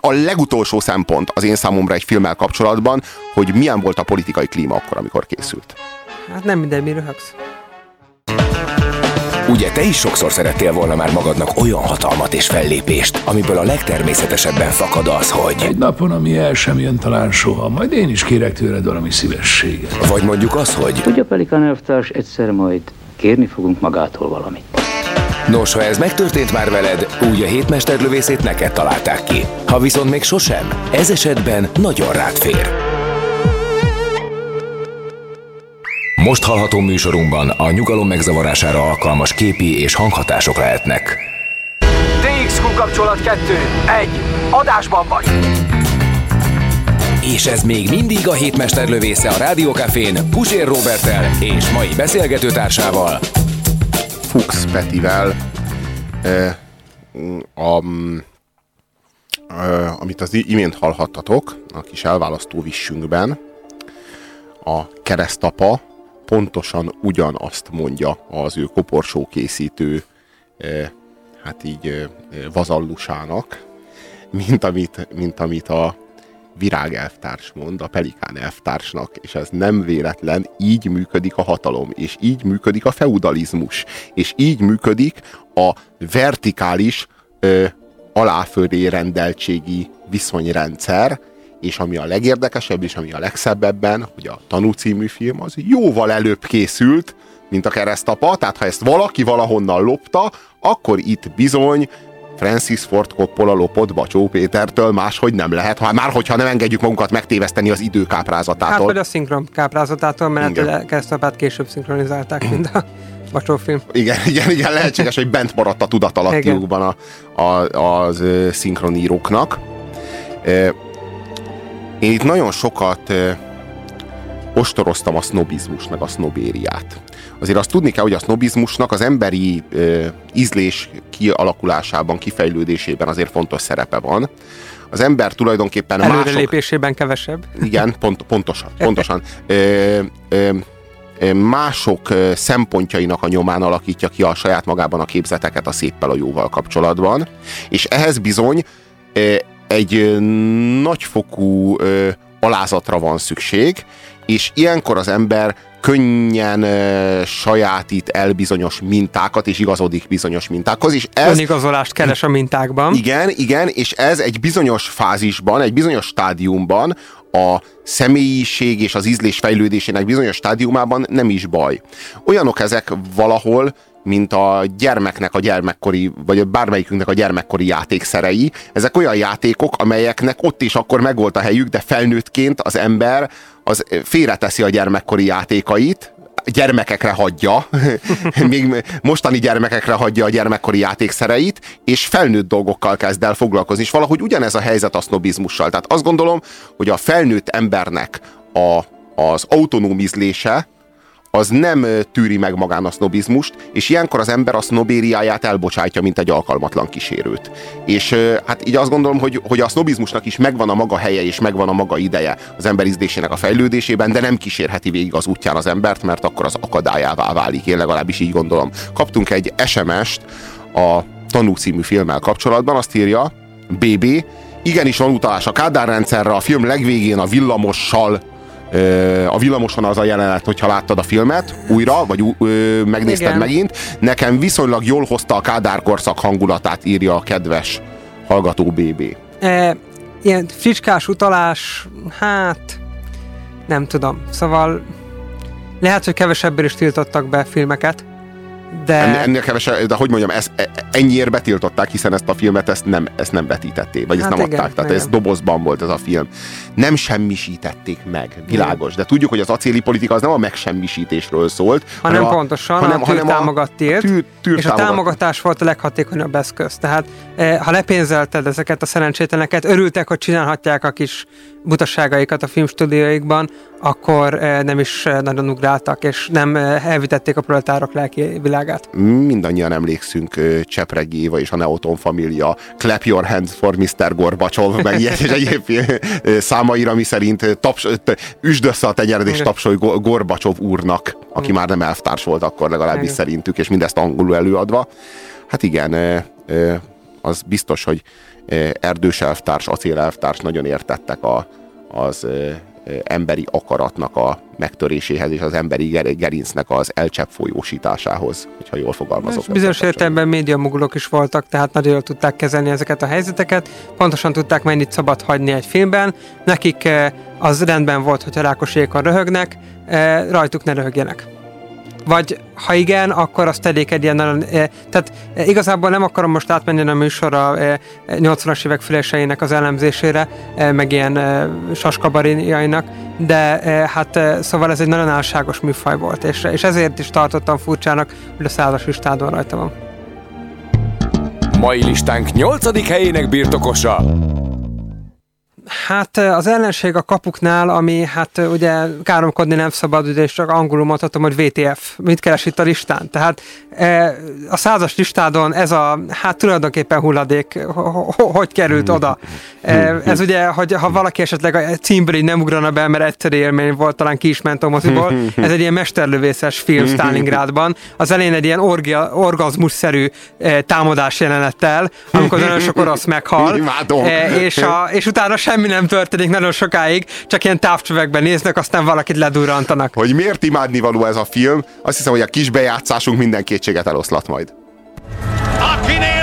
a legutolsó szempont az én számomra egy filmmel kapcsolatban, hogy milyen volt a politikai klíma akkor, amikor készült. Hát nem minden, mi röhögsz. Ugye te is sokszor szerettél volna már magadnak olyan hatalmat és fellépést, amiből a legtermészetesebben fakad az, hogy... Egy napon, ami el sem jön talán soha, majd én is kérek tőled valami szívességet. Vagy mondjuk az, hogy... Tudja, Pelikán elvtárs, egyszer majd kérni fogunk magától valamit. Nos, ha ez megtörtént már veled, úgy a hétmesterlövészét neked találták ki. Ha viszont még sosem, ez esetben nagyon rád fér. Most hallható műsorunkban a nyugalom megzavarására alkalmas képi és hanghatások lehetnek. DXQ kapcsolat 2. 1. Adásban vagy. És ez még mindig a hétmesterlövésze a Rádiókafén Pusér Robertel és mai beszélgetőtársával. Fuchs Petivel, eh, a, eh, amit az imént hallhattatok, a kis elválasztó vissünkben, a keresztapa pontosan ugyanazt mondja az ő koporsó készítő eh, hát így eh, vazallusának, mint amit, mint amit a virág elvtárs mond, a pelikán elvtársnak, és ez nem véletlen, így működik a hatalom, és így működik a feudalizmus, és így működik a vertikális ö, aláfölé rendeltségi viszonyrendszer, és ami a legérdekesebb, és ami a legszebb ebben, hogy a Tanú című film az jóval előbb készült, mint a keresztapa, tehát ha ezt valaki valahonnan lopta, akkor itt bizony Francis Ford Coppola lopott Bacsó Pétertől, máshogy nem lehet, ha, már hogyha nem engedjük magunkat megtéveszteni az idő Hát káprázatától. vagy a szinkron káprázatától, mert a keresztapát később szinkronizálták, mint a Bacsó film. Igen, igen, igen, lehetséges, hogy bent maradt a tudatalattiukban a, a, az szinkroníróknak. Én itt nagyon sokat ostoroztam a sznobizmus, meg a sznobériát. Azért azt tudni kell, hogy a sznobizmusnak az emberi ö, ízlés kialakulásában, kifejlődésében azért fontos szerepe van. Az ember tulajdonképpen mások... Előrelépésében kevesebb. Igen, pont, pontosan. pontosan. Ö, ö, mások szempontjainak a nyomán alakítja ki a saját magában a képzeteket a széppel a jóval kapcsolatban, és ehhez bizony egy nagyfokú alázatra van szükség, és ilyenkor az ember könnyen sajátít el bizonyos mintákat, és igazodik bizonyos mintákhoz, és ez... Önigazolást keres a mintákban. Igen, igen, és ez egy bizonyos fázisban, egy bizonyos stádiumban a személyiség és az ízlés fejlődésének bizonyos stádiumában nem is baj. Olyanok ezek valahol, mint a gyermeknek a gyermekkori, vagy bármelyikünknek a gyermekkori játékszerei. Ezek olyan játékok, amelyeknek ott is akkor megvolt a helyük, de felnőttként az ember az félreteszi a gyermekkori játékait, gyermekekre hagyja, még mostani gyermekekre hagyja a gyermekkori játékszereit, és felnőtt dolgokkal kezd el foglalkozni. És valahogy ugyanez a helyzet a sznobizmussal. Tehát azt gondolom, hogy a felnőtt embernek a, az autonóm ízlése, az nem tűri meg magán a sznobizmust, és ilyenkor az ember a sznobériáját elbocsátja, mint egy alkalmatlan kísérőt. És hát így azt gondolom, hogy, hogy a sznobizmusnak is megvan a maga helye, és megvan a maga ideje az ember ízlésének a fejlődésében, de nem kísérheti végig az útján az embert, mert akkor az akadályává válik. Én legalábbis így gondolom. Kaptunk egy SMS-t a Tanú című filmmel kapcsolatban, azt írja, BB, igenis van utalás a Kádár rendszerre, a film legvégén a villamossal a villamoson az a jelenet, hogyha láttad a filmet újra, vagy ö, megnézted Igen. megint. Nekem viszonylag jól hozta a Kádár korszak hangulatát, írja a kedves hallgató BB. E, ilyen fricskás utalás, hát Nem tudom. Szóval lehet, hogy kevesebben is tiltottak be filmeket, de... Ennél, kevesebb, de hogy mondjam, ezt, e- ennyiért betiltották, hiszen ezt a filmet ezt nem, ezt nem vetítették, vagy hát ezt nem igen, adták, tehát igen. ez dobozban volt ez a film. Nem semmisítették meg, világos, de tudjuk, hogy az acéli politika az nem a megsemmisítésről szólt, hanem, hanem a, pontosan hanem, a a tűr, tűr és a támogatás volt a leghatékonyabb eszköz. Tehát eh, ha lepénzelted ezeket a szerencsétleneket, örültek, hogy csinálhatják a kis butasságaikat a filmstúdióikban, akkor eh, nem is eh, nagyon ugráltak, és nem eh, elvitették a proletárok lelki világát. Mindannyian emlékszünk Csepregi Éva és a Neoton família Clap Your Hands for Mr. Gorbacsov, meg ilyet, és egyéb számaira, mi szerint taps, üsd össze a tenyered és tapsolj Gorbacsov úrnak, aki már nem elvtárs volt akkor legalábbis szerintük, és mindezt angolul előadva. Hát igen, az biztos, hogy erdős elvtárs, acél elvtárs nagyon értettek a, az emberi akaratnak a megtöréséhez és az emberi gerincnek az elcsepp folyósításához, hogyha jól fogalmazok. Bizonyos értelemben médiamogulok is voltak, tehát nagyon jól tudták kezelni ezeket a helyzeteket, pontosan tudták mennyit szabad hagyni egy filmben, nekik az rendben volt, hogyha Rákosékon röhögnek, rajtuk ne röhögjenek vagy ha igen, akkor azt tegyék egy ilyen nagyon... E, tehát e, igazából nem akarom most átmenni a műsor a e, 80-as évek füleseinek az elemzésére, e, meg ilyen e, saskabarinjainak, de e, hát szóval ez egy nagyon álságos műfaj volt, és, és ezért is tartottam furcsának, hogy a százas listádon rajta van. Mai listánk 8. helyének birtokosa Hát az ellenség a kapuknál, ami hát ugye káromkodni nem szabad, ugye, és csak angolul mondhatom, hogy VTF. Mit keres itt a listán? Tehát a százas listádon ez a, hát tulajdonképpen hulladék, hogy került oda? Ez ugye, hogy ha valaki esetleg a címből így nem ugrana be, mert egyszerű élmény volt, talán ki is ment a moziból, ez egy ilyen mesterlövészes film Stalingrádban. Az elején egy ilyen orgia, orgazmusszerű támadás jelenettel, amikor nagyon sok orosz meghal, és, a, és utána semmi nem történik nagyon sokáig, csak ilyen távcsövekben néznek, aztán valakit ledurrantanak. Hogy miért imádnivaló ez a film? Azt hiszem, hogy a kis bejátszásunk minden kétséget eloszlat majd. Akinél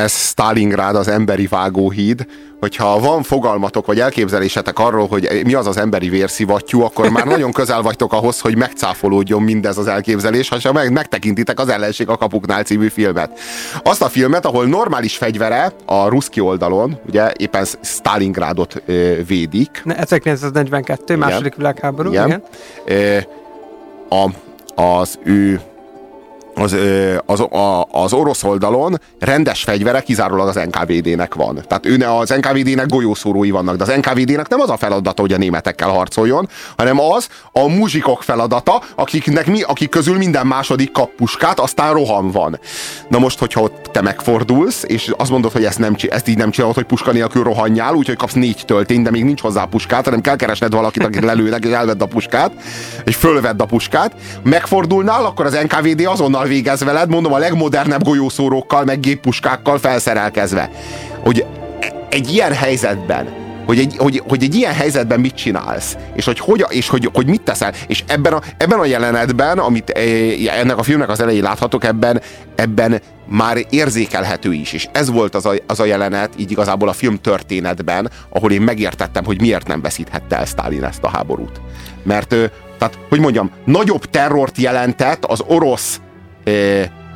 Ez Stalingrád, az emberi vágóhíd, hogyha van fogalmatok vagy elképzelésetek arról, hogy mi az az emberi vérszivattyú, akkor már nagyon közel vagytok ahhoz, hogy megcáfolódjon mindez az elképzelés, ha meg, megtekintitek az ellenség a kapuknál című filmet. Azt a filmet, ahol normális fegyvere a ruszki oldalon, ugye éppen Stalingrádot ö, védik. 1942, igen. második világháború, igen. igen. A, az ő az, az, a, az orosz oldalon rendes fegyvere kizárólag az NKVD-nek van. Tehát ő ne, az NKVD-nek golyószórói vannak, de az NKVD-nek nem az a feladata, hogy a németekkel harcoljon, hanem az a muzsikok feladata, akiknek mi, akik közül minden második kap puskát, aztán roham van. Na most, hogyha ott te megfordulsz, és azt mondod, hogy ezt, nem, ezt így nem csinálod, hogy puska nélkül rohanjál, úgyhogy kapsz négy töltényt, de még nincs hozzá puskát, hanem kell keresned valakit, akit lelőnek, és elvedd a puskát, és fölvedd a puskát. Megfordulnál, akkor az NKVD azonnal végez veled, mondom a legmodernebb golyószórókkal, meg géppuskákkal felszerelkezve. Hogy egy ilyen helyzetben, hogy egy, hogy, hogy egy ilyen helyzetben mit csinálsz, és hogy, hogy, és hogy, hogy mit teszel. És ebben a, ebben a jelenetben, amit eh, ennek a filmnek az elején láthatok, ebben, ebben már érzékelhető is, és ez volt az a, az a jelenet, így igazából a film történetben, ahol én megértettem, hogy miért nem veszíthette el Stalin ezt a háborút. Mert, tehát, hogy mondjam, nagyobb terrort jelentett az orosz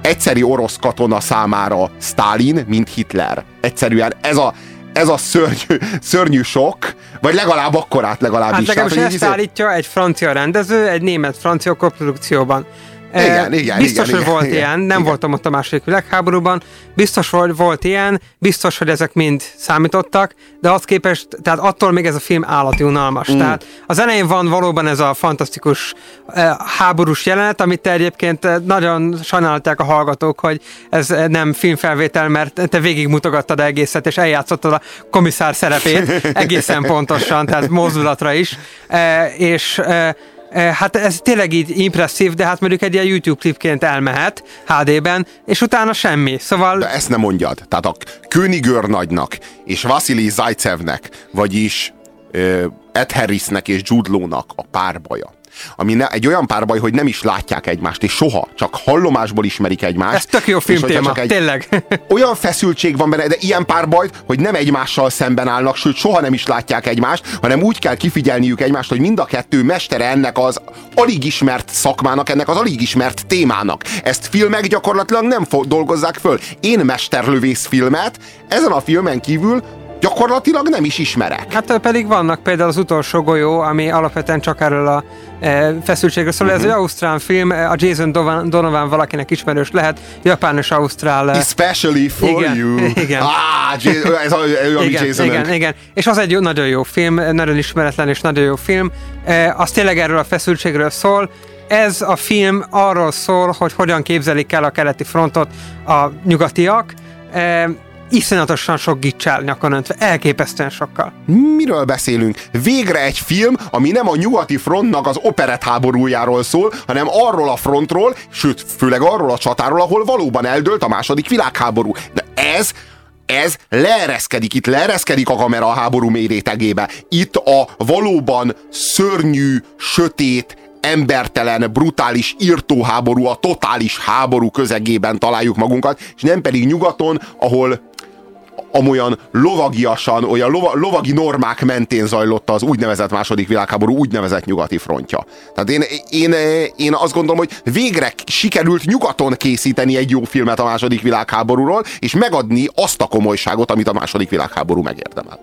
egyszeri orosz katona számára Stalin, mint Hitler. Egyszerűen ez a, ez a szörnyű, szörnyű sok, vagy legalább akkorát legalábbis. Hát legalábbis ezt izé- állítja egy francia rendező, egy német-francia koprodukcióban. Igen, igen, Biztos, igen, hogy igen, volt igen, ilyen, nem igen. voltam ott a második világháborúban, biztos, hogy volt ilyen, biztos, hogy ezek mind számítottak, de azt képest, tehát attól még ez a film állati unalmas. Mm. Tehát az elején van valóban ez a fantasztikus eh, háborús jelenet, amit egyébként eh, nagyon sajnálták a hallgatók, hogy ez eh, nem filmfelvétel, mert te végigmutogattad egészet, és eljátszottad a komisszár szerepét egészen pontosan, tehát mozdulatra is, eh, és eh, Eh, Hát ez tényleg így impresszív, de hát mondjuk egy ilyen YouTube klipként elmehet HD-ben, és utána semmi. Szóval... De ezt nem mondjad. Tehát a Königör nagynak és Vasili Zajcevnek, vagyis uh, Ed Harrisnek és Jude Law-nak a párbaja. Ami ne, egy olyan párbaj, hogy nem is látják egymást, és soha, csak hallomásból ismerik egymást. Ez tök jó filmtéma, egy- tényleg. olyan feszültség van benne, de ilyen párbajt, hogy nem egymással szemben állnak, sőt soha nem is látják egymást, hanem úgy kell kifigyelniük egymást, hogy mind a kettő mestere ennek az alig ismert szakmának, ennek az alig ismert témának. Ezt filmek gyakorlatilag nem dolgozzák föl. Én mesterlövész filmet ezen a filmen kívül gyakorlatilag nem is ismerek. Hát pedig vannak például az utolsó golyó, ami alapvetően csak erről a eh, feszültségről szól. Ez egy ausztrál film, eh, a Jason Donovan, Donovan valakinek ismerős lehet, japán és ausztrál. eh, Especially for igen, you. Igen. Ah, ez a, ő a mi igen, Jasonünk. igen, igen. És az egy nagyon jó film, nagyon ismeretlen és nagyon jó film. E, az tényleg erről a feszültségről szól. Ez a film arról szól, hogy hogyan képzelik el a keleti frontot a nyugatiak. Iszonyatosan sok gicsel nyakon öntve, elképesztően sokkal. Miről beszélünk? Végre egy film, ami nem a nyugati frontnak az operett háborújáról szól, hanem arról a frontról, sőt, főleg arról a csatáról, ahol valóban eldőlt a második világháború. De ez ez leereszkedik, itt leereszkedik a kamera a háború mérétegébe. Itt a valóban szörnyű, sötét, embertelen, brutális írtóháború, a totális háború közegében találjuk magunkat, és nem pedig nyugaton, ahol amolyan lovagiasan, olyan lova, lovagi normák mentén zajlott az úgynevezett második világháború úgynevezett nyugati frontja. Tehát én, én, én azt gondolom, hogy végre sikerült nyugaton készíteni egy jó filmet a második világháborúról, és megadni azt a komolyságot, amit a második világháború megérdemel.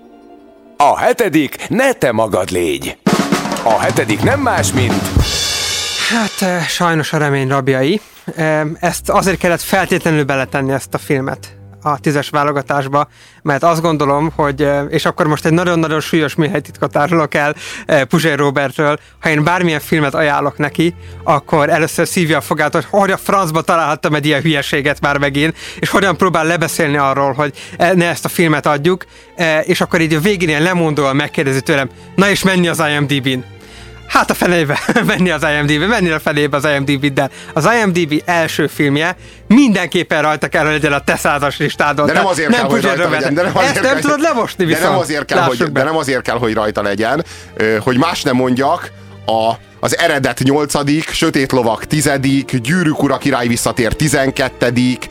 A hetedik, ne te magad légy. A hetedik nem más, mint... Hát eh, sajnos a remény rabjai. Eh, Ezt azért kellett feltétlenül beletenni ezt a filmet a tízes válogatásba, mert azt gondolom, hogy, és akkor most egy nagyon-nagyon súlyos méhelytitkot árulok el Puzsér Robertről, ha én bármilyen filmet ajánlok neki, akkor először szívja a fogát, hogy hogy a francba találhattam egy ilyen hülyeséget már megint, és hogyan próbál lebeszélni arról, hogy ne ezt a filmet adjuk, és akkor így a végén ilyen lemondóan megkérdezi tőlem, na és menni az IMDb-n? Hát a fenébe menni az IMDb, menni a felébe az IMDb, de az IMDb első filmje mindenképpen rajta kell, hogy legyen a te százas listádon. De nem azért nem kell, hogy rajta legyen. De nem azért Ezt nem kell, tudod lemosni de viszont. nem, azért kell, hogy, be. de nem azért kell, hogy rajta legyen, hogy más nem mondjak, a, az eredet nyolcadik, sötét lovak tizedik, gyűrűk ura király visszatér tizenkettedik,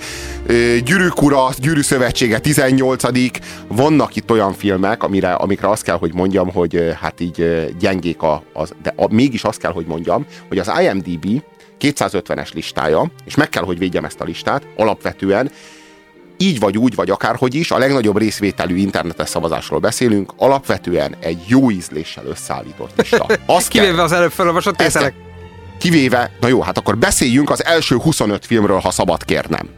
gyűrűk ura, gyűrű szövetsége tizennyolcadik. Vannak itt olyan filmek, amire, amikre azt kell, hogy mondjam, hogy hát így gyengék a, az, de a, mégis azt kell, hogy mondjam, hogy az IMDb 250-es listája, és meg kell, hogy védjem ezt a listát, alapvetően így vagy úgy, vagy akárhogy is, a legnagyobb részvételű internetes szavazásról beszélünk, alapvetően egy jó ízléssel összeállított lista. Azt kell, Kivéve az előbb felolvasott Ezt tételek. kivéve, na jó, hát akkor beszéljünk az első 25 filmről, ha szabad kérnem.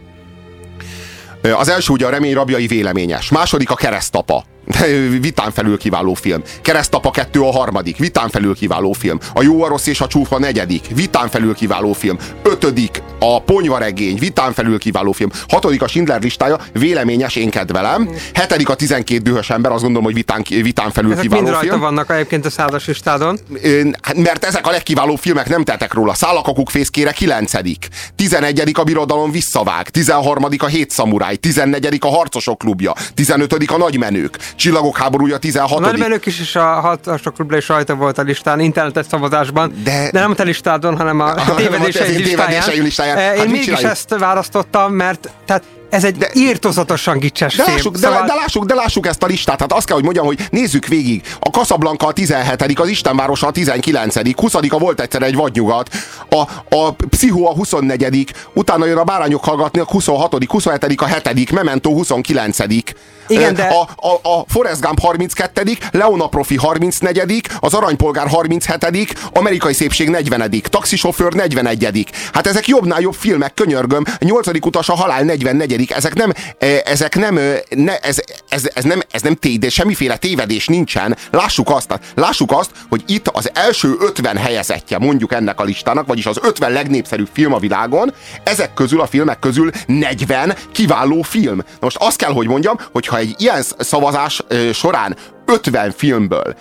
Az első ugye a remény rabjai véleményes, második a keresztapa. Vitán felül kiváló film. Keresztapa 2 a harmadik, vitán felül kiváló film. A jó, a rossz és a csúf a negyedik, vitán felül kiváló film. Ötödik a ponyvaregény, vitán felül kiváló film. Hatodik a Schindler listája, véleményes, én kedvelem. Hetedik a 12 dühös ember, azt gondolom, hogy vitán, vitán felül Ezek kiváló mind rajta film. vannak egyébként a százas listádon. Hát mert ezek a legkiváló filmek, nem tettek róla. Szálakakuk fészkére 9 11 a birodalom visszavág, 13 a hét szamuráj, 14 a harcosok klubja, 15 a nagymenők, csillagok háborúja A 16 nagymenők is, és a hatalmasok klubra is rajta volt a listán, internetes szavazásban, de, de nem a te listádon, hanem a, a tévedéseim listáján. listáján. Hát Én mégis ezt választottam, mert tehát ez egy de, írtozatosan gicses de film. lássuk, de, Szóval- de, lássuk, de lássuk ezt a listát. Hát azt kell, hogy mondjam, hogy nézzük végig. A Casablanca a 17 az Istenvárosa a 19 20 a volt egyszer egy vadnyugat, a, a Pszichó a 24 utána jön a Bárányok hallgatnak 26 27 a 7 Memento 29 Igen, de- a, a, a Forrest Gump 32 Leona Profi 34 az Aranypolgár 37 Amerikai Szépség 40 Taxisofőr 41 Hát ezek jobbnál jobb filmek, könyörgöm. A 8. utas a halál 44 ezek nem, eh, ezek nem, ne, ez, ez, ez, nem, ez nem téd, semmiféle tévedés nincsen. Lássuk azt, lássuk azt, hogy itt az első 50 helyezettje mondjuk ennek a listának, vagyis az 50 legnépszerűbb film a világon, ezek közül a filmek közül 40 kiváló film. Na most azt kell, hogy mondjam, hogy ha egy ilyen szavazás során 50 filmből,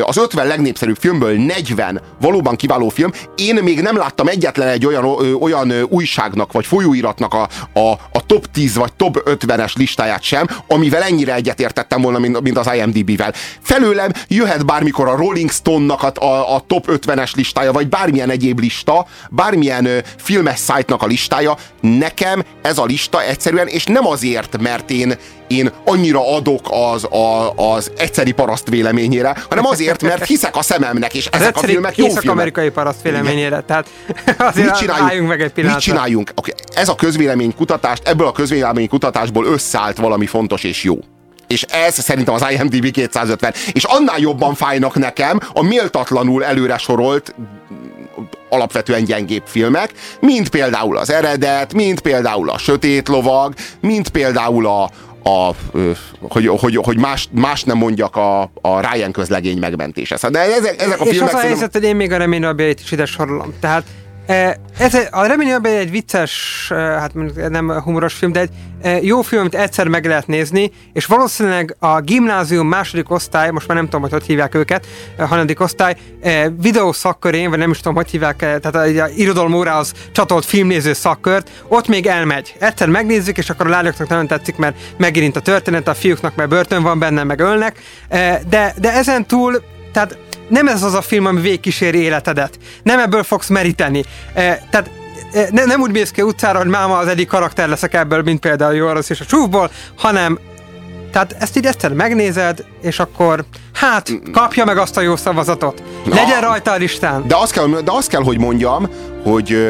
az 50 legnépszerűbb filmből 40 valóban kiváló film. Én még nem láttam egyetlen egy olyan, olyan újságnak vagy folyóiratnak a, a, a top 10 vagy top 50-es listáját sem, amivel ennyire egyetértettem volna, mint, mint az IMDb-vel. Felőlem jöhet bármikor a Rolling Stone-nak a, a, a top 50-es listája, vagy bármilyen egyéb lista, bármilyen ö, filmes szájtnak a listája. Nekem ez a lista egyszerűen, és nem azért, mert én én annyira adok az, a, az egyszeri paraszt véleményére, hanem azért, mert hiszek a szememnek, és ezek a filmek jó filmek. észak-amerikai paraszt véleményére, tehát azért Mit csináljunk, álljunk meg egy mit pillanatra. csináljunk? Okay, ez a közvéleménykutatást, ebből a közvéleménykutatásból összeállt valami fontos és jó. És ez szerintem az IMDb 250. És annál jobban fájnak nekem a méltatlanul előre sorolt alapvetően gyengébb filmek, mint például az eredet, mint például a sötét lovag, mint például a, a, hogy, hogy, hogy más, más nem mondjak a, a Ryan közlegény megmentése. Szóval, De ezek, ezek a és filmek az a szerintem- helyzet, hogy én még a reményrabjait is ide sorolom. Tehát eh, ez, egy- a reményrabjai egy vicces, eh, hát nem humoros film, de egy eh, jó film, amit egyszer meg lehet nézni, és valószínűleg a gimnázium második osztály, most már nem tudom, hogy hogy hívják őket, a hanadik osztály, videó szakkörén, vagy nem is tudom, hogy hívják, eh, tehát a, irodalom órához csatolt filmnéző szakkört, ott még elmegy. Egyszer megnézzük, és akkor a lányoknak nagyon tetszik, mert megérint a történet, a fiúknak mert börtön van benne, meg ölnek, de, de ezen túl, tehát nem ez az a film, ami végigkíséri életedet. Nem ebből fogsz meríteni. E, tehát e, ne, nem úgy mész ki utcára, hogy máma az egyik karakter leszek ebből, mint például Joros és a Csúfból, hanem tehát ezt így egyszer megnézed, és akkor hát kapja meg azt a jó szavazatot. Legyen rajta a listán. De azt kell, de azt kell hogy mondjam, hogy ö,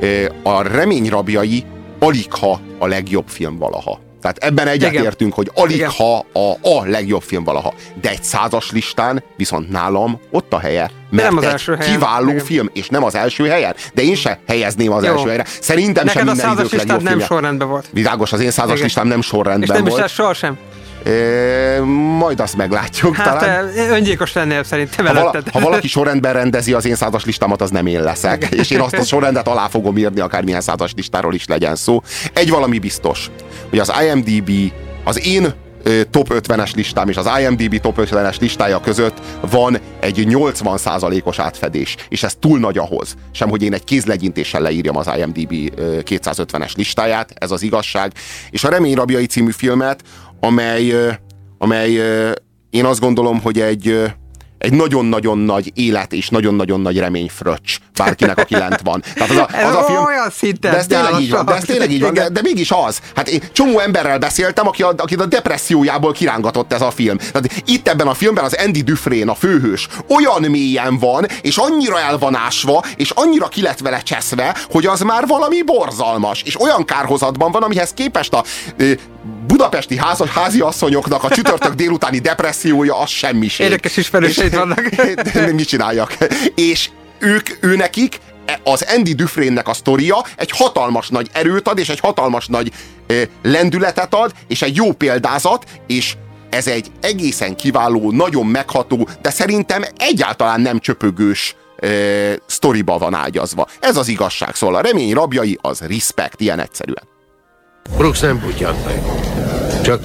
ö, a remény rabjai alig ha a legjobb film valaha. Tehát ebben egyetértünk, hogy alig Igen. ha a, a legjobb film valaha. De egy százas listán viszont nálam ott a helye. Mert nem az egy első helyen. kiváló Igen. film, és nem az első helyen. De én se helyezném az Jó. első helyre. Szerintem Neked sem a minden százas idők legjobb nem filmje. sorrendben volt. Világos, az én százas Igen. listám nem sorrendben És nem is volt. lesz sohasem. Ö, majd azt meglátjuk Hát talán. öngyilkos lennél szerintem Ha, vala, ha valaki sorrendben rendezi az én százas listámat, az nem én leszek. És én azt a sorrendet alá fogom írni, akármilyen százas listáról is legyen szó. Egy valami biztos, hogy az IMDB, az én top 50-es listám és az IMDB top 50-es listája között van egy 80%-os átfedés, és ez túl nagy ahhoz, sem hogy én egy kézlegyintéssel leírjam az IMDB ö, 250-es listáját, ez az igazság. És a Remény Rabjai című filmet, amely, amely én azt gondolom, hogy egy egy nagyon-nagyon nagy élet és nagyon-nagyon nagy remény fröccs bárkinek, aki lent van. Tehát az a, Ez az a film, olyan szinten de ez tényleg így van, de ez tényleg így van, de, de mégis az. Hát én csomó emberrel beszéltem, aki a, akit a depressziójából kirángatott ez a film. Tehát itt ebben a filmben az Andy Dufresne, a főhős, olyan mélyen van, és annyira el van ásva, és annyira ki lett vele cseszve, hogy az már valami borzalmas, és olyan kárhozatban van, amihez képest a budapesti házas, házi asszonyoknak a csütörtök délutáni depressziója az semmiség. Érdekes ismerőseid vannak. de mit csináljak? És ők, ő nekik az Andy Dufresne-nek a sztoria egy hatalmas nagy erőt ad, és egy hatalmas nagy lendületet ad, és egy jó példázat, és ez egy egészen kiváló, nagyon megható, de szerintem egyáltalán nem csöpögős eh, sztoriba van ágyazva. Ez az igazság, szóval a remény rabjai az respect, ilyen egyszerűen. Brooks nem butyant meg. Csak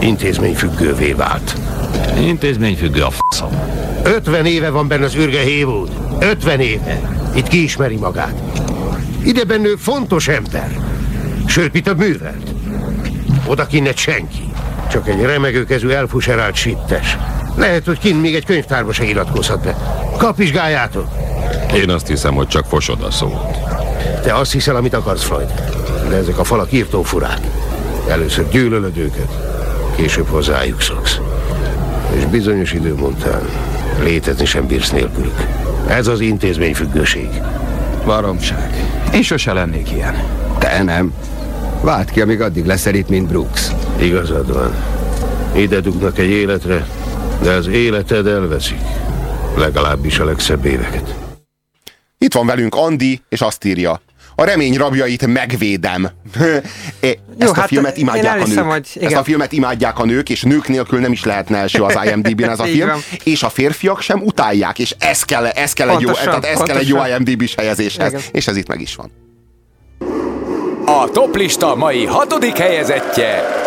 intézményfüggővé vált. Intézményfüggő a faszom. 50 éve van benne az űrge Haywood. 50 éve. Itt kiismeri magát. Ide bennő fontos ember. Sőt, mit a művelt. Oda kinne senki. Csak egy remegőkezű elfuserált sittes. Lehet, hogy kint még egy könyvtárba se iratkozhat be. Kapizsgáljátok. Én azt hiszem, hogy csak fosod a szót. Te azt hiszel, amit akarsz, Floyd. De ezek a falak írtó furák. Először gyűlölöd őket, később hozzájuk szoksz. És bizonyos idő után létezni sem bírsz nélkülük. Ez az intézményfüggőség. Baromság. Én sose lennék ilyen. Te nem. Vált ki, amíg addig leszel itt, mint Brooks. Igazad van. Ide dugnak egy életre, de az életed elveszik. Legalábbis a legszebb éveket. Itt van velünk Andi, és azt írja. A remény rabjait megvédem. Ezt Jó, a hát filmet imádják a nők. hogy igen. Ezt a filmet imádják a nők, és nők nélkül nem is lehetne első az IMDb-n ez a film. van. És a férfiak sem utálják, és ez kell, ez kell, egy, jó, Pontosan, tehát ez kell egy jó pontosan. IMDb-s helyezéshez. Igen. És ez itt meg is van. A toplista mai hatodik helyezettje.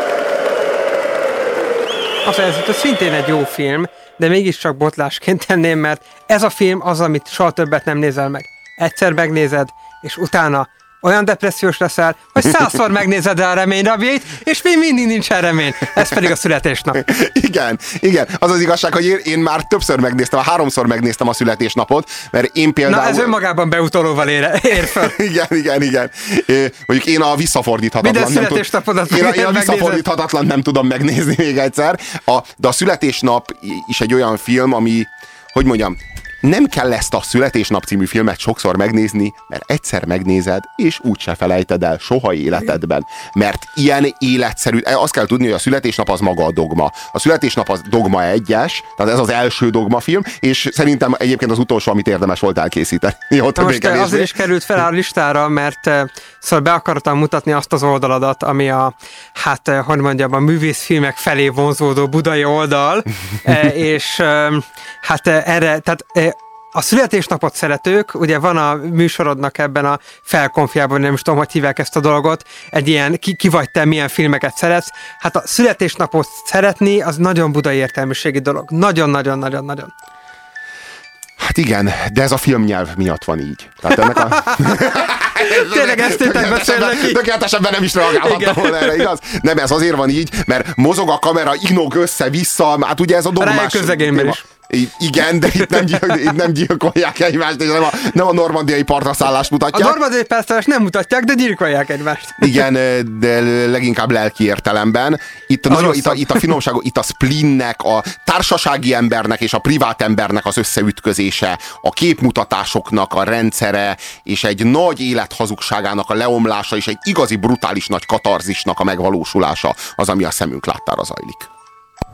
Azt mondja, ez szintén egy jó film, de mégiscsak botlásként tenném, mert ez a film az, amit soha többet nem nézel meg. Egyszer megnézed, és utána olyan depressziós leszel, hogy százszor megnézed el a reményrabjait, és még mindig nincsen remény. Ez pedig a születésnap. Igen, igen. Az az igazság, hogy én, én már többször megnéztem, háromszor megnéztem a születésnapot, mert én például... Na, ez önmagában beutolóval ér, ér fel. igen, igen, igen. É, mondjuk én a visszafordíthatatlan Minden nem tud- születésnapodat én a, én a visszafordíthatatlan nem tudom megnézni még egyszer. A, de a születésnap is egy olyan film, ami, hogy mondjam, nem kell ezt a Születésnap című filmet sokszor megnézni, mert egyszer megnézed, és úgyse felejted el soha életedben. Mert ilyen életszerű, e, azt kell tudni, hogy a születésnap az maga a dogma. A születésnap az dogma egyes, tehát ez az első dogma film, és szerintem egyébként az utolsó, amit érdemes volt elkészíteni. Jó, most eh, azért is került fel a listára, mert eh, szóval be akartam mutatni azt az oldaladat, ami a, hát, eh, hogy mondjam, a művészfilmek felé vonzódó budai oldal, és hát erre, tehát eh, a születésnapot szeretők, ugye van a műsorodnak ebben a felkonfiában, nem is tudom, hogy hívják ezt a dolgot, egy ilyen, ki, ki vagy te, milyen filmeket szeretsz. Hát a születésnapot szeretni, az nagyon budai értelmiségi dolog. Nagyon-nagyon-nagyon-nagyon. Hát igen, de ez a filmnyelv miatt van így. Tehát ennek a... Tényleg ezt értek beszélnek így. Tökéletesebben nem is reagálhattam Igen. volna erre, igaz? Nem, ez azért van így, mert mozog a kamera, inog össze-vissza, hát ugye ez a dogmás... Rájön közegényben is. Igen, de itt nem, gyil- itt nem gyilkolják egymást, és nem a, nem a normandiai partra szállást A mutatják. normandiai percet nem mutatják, de gyilkolják egymást. Igen, de leginkább lelki értelemben. Itt, nagyon, itt, a, itt a finomság, itt a splinnek, a társasági embernek és a privát embernek az összeütközése, a képmutatásoknak a rendszere, és egy nagy élet hazugságának a leomlása, és egy igazi brutális nagy katarzisnak a megvalósulása az, ami a szemünk láttára zajlik.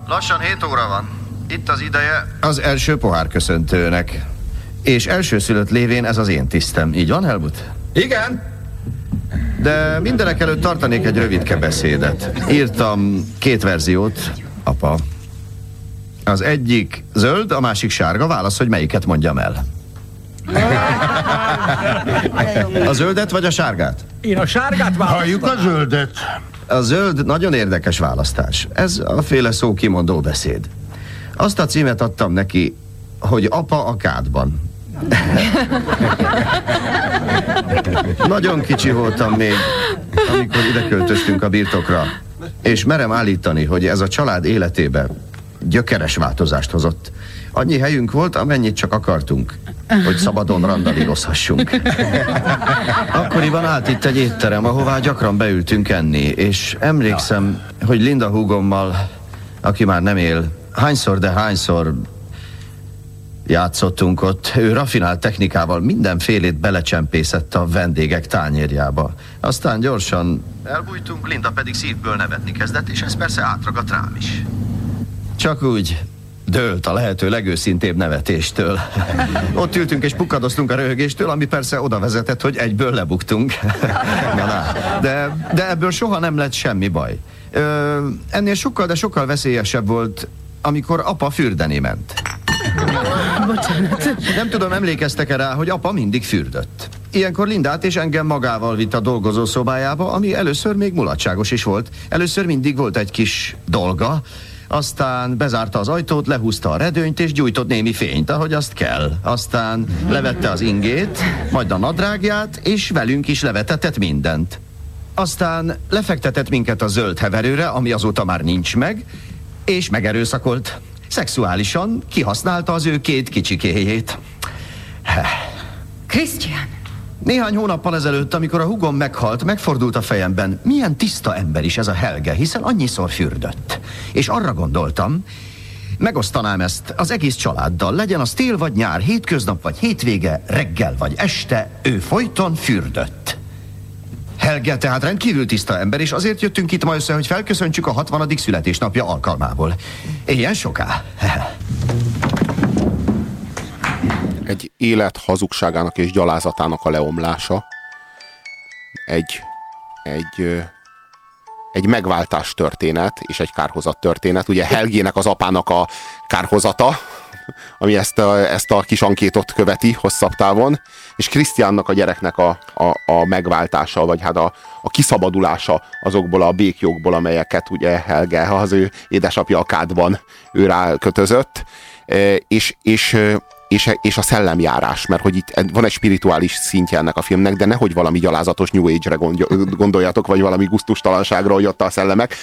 Lassan 7 óra van. Itt az ideje az első pohár köszöntőnek. És elsőszülött lévén ez az én tisztem. Így van, Helmut? Igen. De mindenek előtt tartanék egy rövidke beszédet. Írtam két verziót, apa. Az egyik zöld, a másik sárga. Válasz, hogy melyiket mondjam el. A zöldet vagy a sárgát? Én a sárgát választom. Halljuk a zöldet. A zöld nagyon érdekes választás. Ez a féle szó kimondó beszéd. Azt a címet adtam neki, hogy apa a kádban. Nagyon kicsi voltam még, amikor ide költöztünk a birtokra. És merem állítani, hogy ez a család életébe gyökeres változást hozott. Annyi helyünk volt, amennyit csak akartunk, hogy szabadon randalírozhassunk. Akkoriban állt itt egy étterem, ahová gyakran beültünk enni, és emlékszem, hogy Linda húgommal, aki már nem él, hányszor, de hányszor játszottunk ott. Ő rafinált technikával mindenfélét belecsempészett a vendégek tányérjába. Aztán gyorsan elbújtunk, Linda pedig szívből nevetni kezdett, és ez persze átragadt rám is. Csak úgy dőlt a lehető legőszintébb nevetéstől. Ott ültünk és pukkadoztunk a röhögéstől, ami persze oda vezetett, hogy egyből lebuktunk. na, na. De, de ebből soha nem lett semmi baj. Ö, ennél sokkal, de sokkal veszélyesebb volt, amikor apa fürdeni ment. Bocsánat. Nem tudom, emlékeztek-e rá, hogy apa mindig fürdött. Ilyenkor Lindát és engem magával vitt a dolgozó szobájába, ami először még mulatságos is volt. Először mindig volt egy kis dolga, aztán bezárta az ajtót, lehúzta a redőnyt és gyújtott némi fényt, ahogy azt kell. Aztán levette az ingét, majd a nadrágját, és velünk is levetetett mindent. Aztán lefektetett minket a zöld heverőre, ami azóta már nincs meg, és megerőszakolt. Szexuálisan kihasználta az ő két kicsikéjét. Christian, Néhány hónappal ezelőtt, amikor a hugom meghalt, megfordult a fejemben, milyen tiszta ember is ez a Helge, hiszen annyiszor fürdött. És arra gondoltam, megosztanám ezt az egész családdal, legyen az tél vagy nyár, hétköznap vagy hétvége, reggel vagy este, ő folyton fürdött. Helge tehát rendkívül tiszta ember, és azért jöttünk itt ma össze, hogy felköszöntsük a 60. születésnapja alkalmából. Ilyen soká. Egy élet hazugságának és gyalázatának a leomlása. Egy, egy, egy megváltás történet és egy kárhozat történet. Ugye Helgének az apának a kárhozata, ami ezt a, ezt a kis ankétot követi hosszabb távon, és Krisztiánnak a gyereknek a, a, a megváltása, vagy hát a, a kiszabadulása azokból a békjogból, amelyeket ugye Helge az ő édesapja akádban ő rá kötözött, és, és, és, és a szellemjárás, mert hogy itt van egy spirituális szintje ennek a filmnek, de nehogy valami gyalázatos New Age-re gondol- gondoljatok, vagy valami guztustalanságra, hogy ott a szellemek,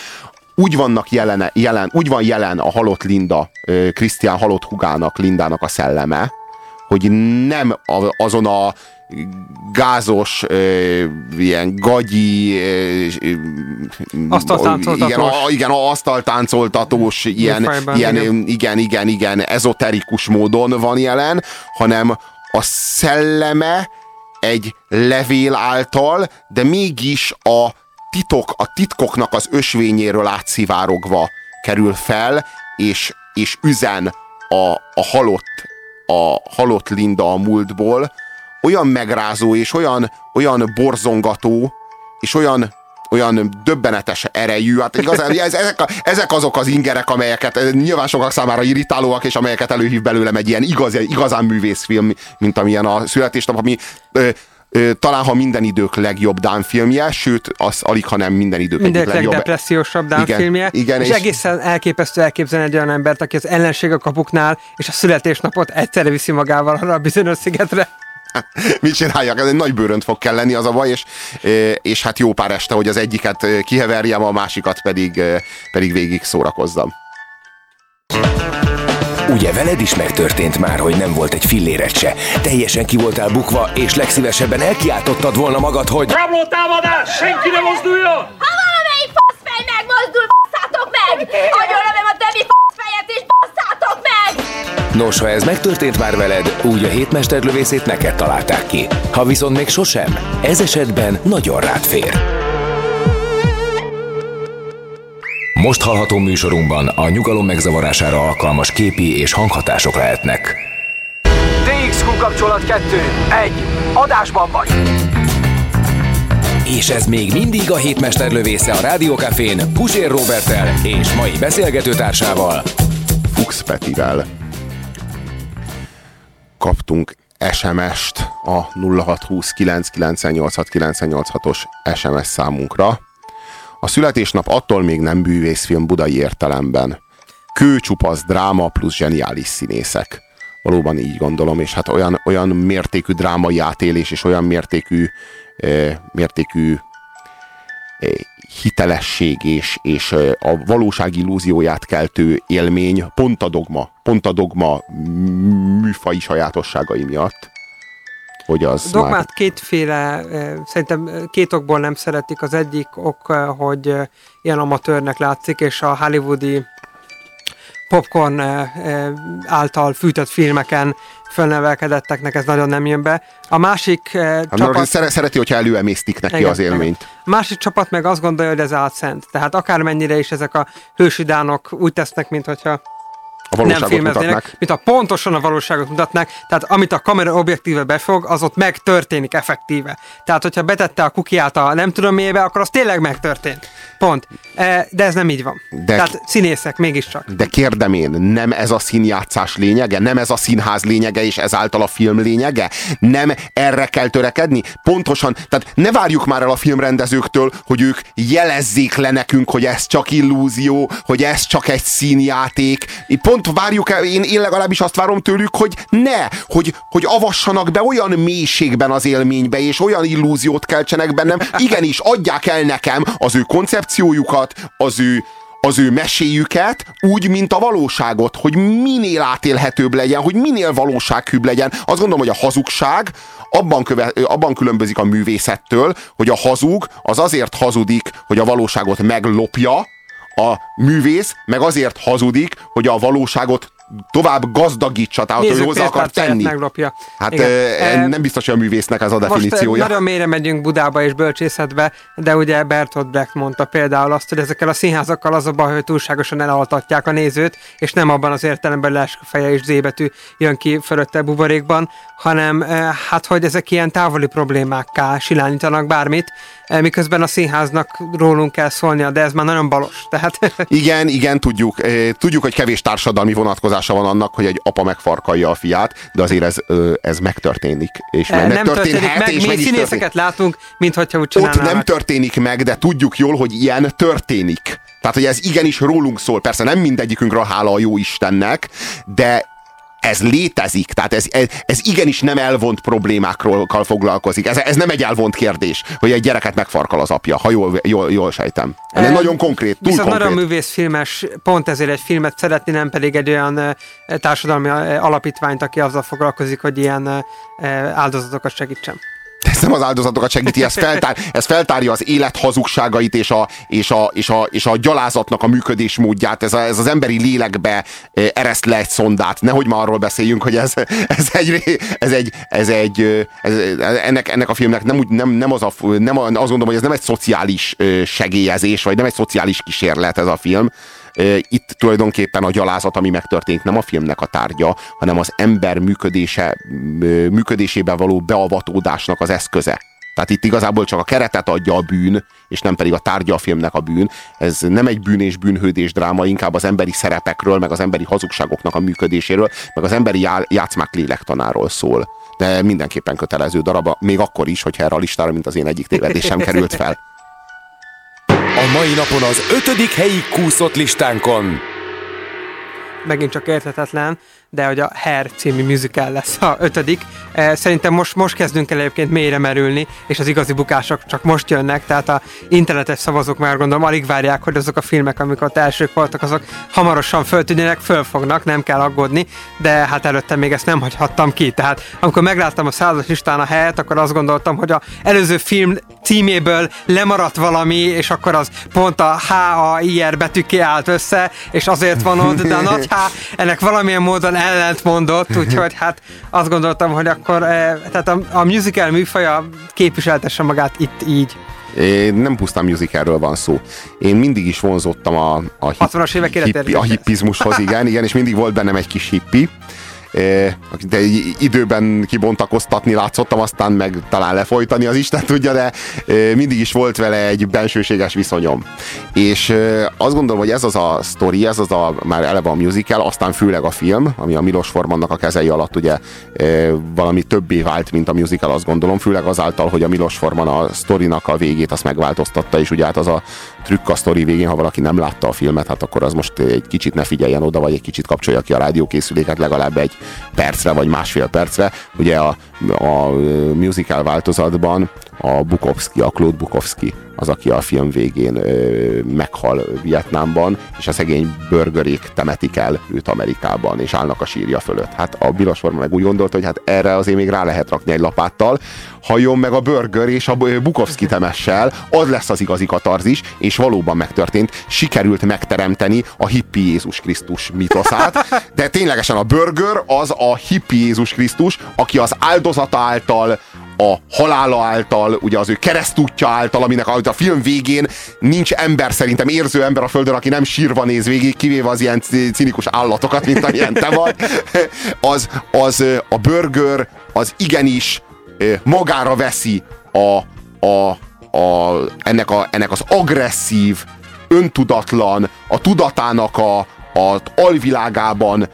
úgy vannak jelene, jelen, úgy van jelen a halott Linda, Krisztián halott hugának, Lindának a szelleme, hogy nem azon a gázos, ö, ilyen gagyi, ö, Asztaltáncoltatós. igen, a, igen, asztaltáncoltatós, ilyen, Műfajban, ilyen igen. igen, igen, igen, ezoterikus módon van jelen, hanem a szelleme egy levél által, de mégis a titok, a titkoknak az ösvényéről átszivárogva kerül fel, és, és üzen a, a halott, a halott Linda a múltból, olyan megrázó és olyan, olyan borzongató, és olyan, olyan döbbenetes erejű. Hát igazán, ez, ezek, a, ezek azok az ingerek, amelyeket eh, nyilván sokak számára irritálóak, és amelyeket előhív belőlem egy ilyen igaz, igazán művészfilm, mint amilyen a születésnap, ami ö, ö, talán ha minden idők legjobb Dán filmje, sőt, az alig, ha nem minden idők Mindenek egyik legjobb. legdepressziósabb Dán Igen, filmje. igen, és, és- egészen elképesztő elképzelni egy olyan embert, aki az ellenség a kapuknál, és a születésnapot egyszerre viszi magával arra a bizonyos szigetre. Mit csináljak? Ez egy nagy bőrönt fog kell lenni az a baj, és, és hát jó pár este, hogy az egyiket kiheverjem, a másikat pedig, pedig végig szórakozzam. Ugye veled is megtörtént már, hogy nem volt egy filléret se. Teljesen ki voltál bukva, és legszívesebben elkiáltottad volna magad, hogy... Rabló támadás! Senki ne mozduljon! Ha valamelyik faszfej megmozdul, basszátok meg! Agyonlövöm a többi faszfejet, és basszátok meg! Nos, ha ez megtörtént már veled, úgy a hétmesterlövészét neked találták ki. Ha viszont még sosem, ez esetben nagyon rád fér. Most hallható műsorunkban a nyugalom megzavarására alkalmas képi és hanghatások lehetnek. DXQ kapcsolat 2. 1. Adásban vagy. És ez még mindig a hétmesterlövésze a Rádiókafén Pusér Robertel és mai beszélgetőtársával. Fuchs Petivel kaptunk SMS-t a 0629986986-os SMS számunkra. A születésnap attól még nem bűvészfilm budai értelemben. Kőcsupasz dráma plusz zseniális színészek. Valóban így gondolom, és hát olyan, olyan mértékű drámai átélés, és olyan mértékű, eh, mértékű eh, hitelesség és, és eh, a valóság illúzióját keltő élmény pont a dogma, pont a dogma műfai sajátosságai miatt, hogy az A dogmát már... kétféle, eh, szerintem eh, két okból nem szeretik. Az egyik ok, eh, hogy ilyen amatőrnek látszik, és a hollywoodi popcorn által fűtött filmeken fölnevelkedetteknek ez nagyon nem jön be. A másik eh, Hát, csapat... szere- szereti, hogyha előemésztik neki Igen, az élményt. A másik csapat meg azt gondolja, hogy ez álszent. Tehát akármennyire is ezek a hősi dánok úgy tesznek, mint hogyha A nem valóságot filmeznének, mutatnák. mint a pontosan a valóságot mutatnák, tehát amit a kamera objektíve befog, az ott megtörténik effektíve. Tehát, hogyha betette a kukiát a nem tudom miébe, akkor az tényleg megtörtént. Pont. E, De ez nem így van. De- Tehát színészek mégiscsak. De kérdem én, nem ez a színjátszás lényege? Nem ez a színház lényege, és ezáltal a film lényege? Nem erre kell törekedni? Pontosan, tehát ne várjuk már el a filmrendezőktől, hogy ők jelezzék le nekünk, hogy ez csak illúzió, hogy ez csak egy színjáték. Pont várjuk el, én, én legalábbis azt várom tőlük, hogy ne, hogy, hogy avassanak be olyan mélységben az élménybe, és olyan illúziót keltsenek bennem. Igenis, adják el nekem az ő koncepciójukat, az ő az ő meséjüket úgy, mint a valóságot, hogy minél átélhetőbb legyen, hogy minél valósághűbb legyen. Azt gondolom, hogy a hazugság abban, köve, abban különbözik a művészettől, hogy a hazug az azért hazudik, hogy a valóságot meglopja, a művész meg azért hazudik, hogy a valóságot tovább gazdagítsa, tehát hogy Nézzük, hozzá akar tenni. Meglopja. Hát Igen. e, E, nem biztos, hogy a művésznek ez a Most definíciója. eh, nagyon mélyre megyünk Budába és bölcsészetbe, de ugye Bertolt Brecht mondta például azt, hogy ezekkel a színházakkal az a baj, hogy túlságosan elaltatják a nézőt, és nem abban az értelemben lesz feje és zébetű jön ki fölötte buborékban, hanem eh, hát, hogy ezek ilyen távoli problémákká silányítanak bármit, miközben a színháznak rólunk kell szólnia, de ez már nagyon balos. Tehát Igen, igen, tudjuk. Tudjuk, hogy kevés társadalmi vonatkozása van annak, hogy egy apa megfarkalja a fiát, de azért ez, ez megtörténik. És eh, nem történik meg, és mi meg színészeket történik. látunk, mint hogyha úgy Ott nem történik meg, de tudjuk jól, hogy ilyen történik. Tehát, hogy ez igenis rólunk szól. Persze nem mindegyikünkről hála a jó Istennek, de ez létezik, tehát ez, ez, ez igenis nem elvont problémákról foglalkozik. Ez, ez nem egy elvont kérdés, hogy egy gyereket megfarkal az apja, ha jól, jól, jól sejtem. Ez Eh, nagyon konkrét, túl Viszont konkrét. nagyon művészfilmes, pont ezért egy filmet szeretni, nem pedig egy olyan társadalmi alapítványt, aki azzal foglalkozik, hogy ilyen áldozatokat segítsen. Ez nem az áldozatokat segíti, ez, feltár, ez feltárja az élet hazugságait és a, és a, és a, és a gyalázatnak a működésmódját, ez, a, ez az emberi lélekbe ereszt le egy szondát. Nehogy már arról beszéljünk, hogy ez, ez egy, ez egy, ez egy ez, ennek, ennek a filmnek nem, úgy, nem, nem, az a, nem azt gondolom, hogy ez nem egy szociális segélyezés, vagy nem egy szociális kísérlet ez a film, Itt tulajdonképpen a gyalázat, ami megtörténik, nem a filmnek a tárgya, hanem az ember működése, működésébe való beavatódásnak az eszköze. Tehát itt igazából csak a keretet adja a bűn, és nem pedig a tárgya a filmnek a bűn. Ez nem egy bűn és bűnhődés dráma, inkább az emberi szerepekről, meg az emberi hazugságoknak a működéséről, meg az emberi já- játszmák lélektanáról szól. De mindenképpen kötelező darab, még akkor is, hogyha erre a listára, mint az én egyik tévedésem került fel. Mai napon az ötödik helyi kúszott listánkon. Megint csak érthetetlen, de hogy a Hair című musical lesz a ötödik. Eh, Szerintem most, most kezdünk el egyébként mélyre merülni, és az igazi bukások csak most jönnek, tehát a internetes szavazók már gondolom alig várják, hogy azok a filmek, amik ott elsők voltak, azok hamarosan föltűnnének, fölfognak, nem kell aggódni, de hát előtte még ezt nem hagyhattam ki. Tehát amikor megláttam a százas listán a helyet, akkor azt gondoltam, hogy a előző film címéből lemaradt valami, és akkor az pont a H, A, I, R betűké állt össze, és azért van ott, de a nagy H ennek valamilyen módon ellent mondott, úgyhogy hát azt gondoltam, hogy akkor eh, tehát a, a musical műfaja képviseltesse magát itt így. É, nem pusztán musicalről van szó. Én mindig is vonzottam a, a, 60-as évek hippi, a hippizmushoz, igen, igen, és mindig volt bennem egy kis hippi. Eh, de i- időben kibontakoztatni látszottam, aztán meg talán lefolytani, az Isten tudja, de eh, mindig is volt vele egy bensőséges viszonyom. És eh, azt gondolom, hogy ez az a sztori, ez az a már eleve a musical, aztán főleg a film, ami a Milos Formannak a kezei alatt ugye valami többé vált, mint a musical, azt gondolom, főleg azáltal, hogy a Milos Forman a sztorinak a végét azt megváltoztatta, és ugye hát az a trükk a sztori végén, ha valaki nem látta a filmet, hát akkor az most egy kicsit ne figyeljen oda, vagy egy kicsit kapcsolja ki a rádiókészüléket legalább egy percre, vagy másfél percre. Ugye a, a musical változatban a Bukowski, a Claude Bukowski az, aki a film végén ö, meghal Vietnámban, és a szegény burgerék temetik el őt Amerikában, és állnak a sírja fölött. Hát a Bilos Forma meg úgy gondolta, hogy hát erre azért még rá lehet rakni egy lapáttal, halljon meg a burger és a Bukowski temessel, az lesz az igazi katarzis, és valóban megtörtént, sikerült megteremteni a hippi Jézus Krisztus mitoszát, de ténylegesen a burger az a hippi Jézus Krisztus, aki az áldozata által a halála által, ugye az ő keresztútja által, aminek a, film végén nincs ember szerintem, érző ember a földön, aki nem sírva néz végig, kivéve az ilyen cinikus állatokat, mint amilyen te vagy, az, az a burger az igenis magára veszi a, a, a, ennek, a, ennek az agresszív, öntudatlan, a tudatának a, a alvilágában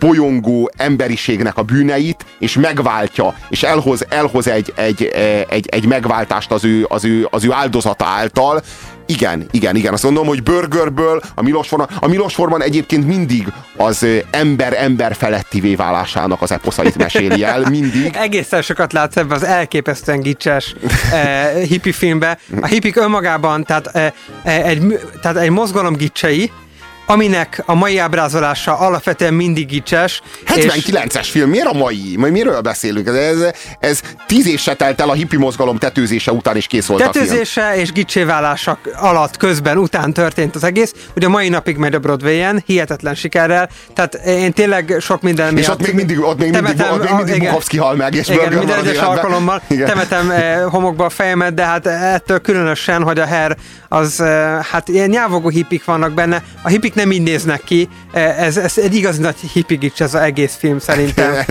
bolyongó emberiségnek a bűneit, és megváltja, és elhoz, elhoz egy, egy, egy, egy megváltást az ő, az, ő, az ő áldozata által, igen, igen, igen. Azt mondom, hogy burgerből a Milos Forman, a Milos Forman egyébként mindig az ember-ember felettivé válásának az eposzait meséli el, mindig. Egészen sokat látsz ebben az elképesztően gicses eh, hippi filmbe. A hippik önmagában, tehát, eh, eh, egy, tehát egy mozgalom gicsei, aminek a mai ábrázolása alapvetően mindig gicses. 79-es film, miért a mai? Majd miről beszélünk? Ez, ez, tíz év se telt el a hippi mozgalom tetőzése után is kész volt tetőzése a film. és gicséválása alatt, közben, után történt az egész. Ugye a mai napig megy a Broadway-en, hihetetlen sikerrel. Tehát én tényleg sok minden És ott még mindig, ott még mindig, ott még mindig Bukowski hal meg, és igen, minden egyes alkalommal igen. temetem eh, homokba a fejemet, de hát ettől különösen, hogy a her az, eh, hát ilyen nyávogó hippik vannak benne. A hippik nem így néznek ki. Ez, ez egy igazi nagy hippigics ez az egész film szerintem.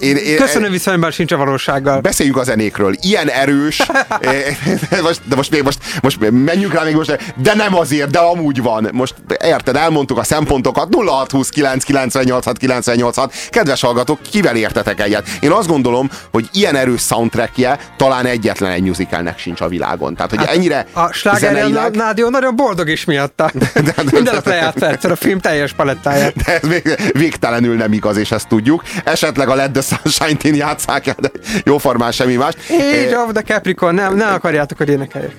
én, én, Köszönöm viszonyban sincs a valósággal. Beszéljünk a zenékről. Ilyen erős, most, de most még most, most menjünk rá még most, de nem azért, de amúgy van. Most érted, elmondtuk a szempontokat, 0629 986 986. Kedves hallgatók, kivel értetek egyet? Én azt gondolom, hogy ilyen erős soundtrackje talán egyetlen egy musicalnek sincs a világon. Tehát, hogy hát ennyire A zeneileg... Nádió nagyon boldog is miatta. Minden nap lejárt egyszer a film teljes palettáját. De ez vég, végtelenül nem igaz, és ezt tudjuk. Esetleg a Let the Sunshine-t játszák el, de jóformán semmi más. Age of the Capricorn, nem, nem akarjátok, hogy énekeljek.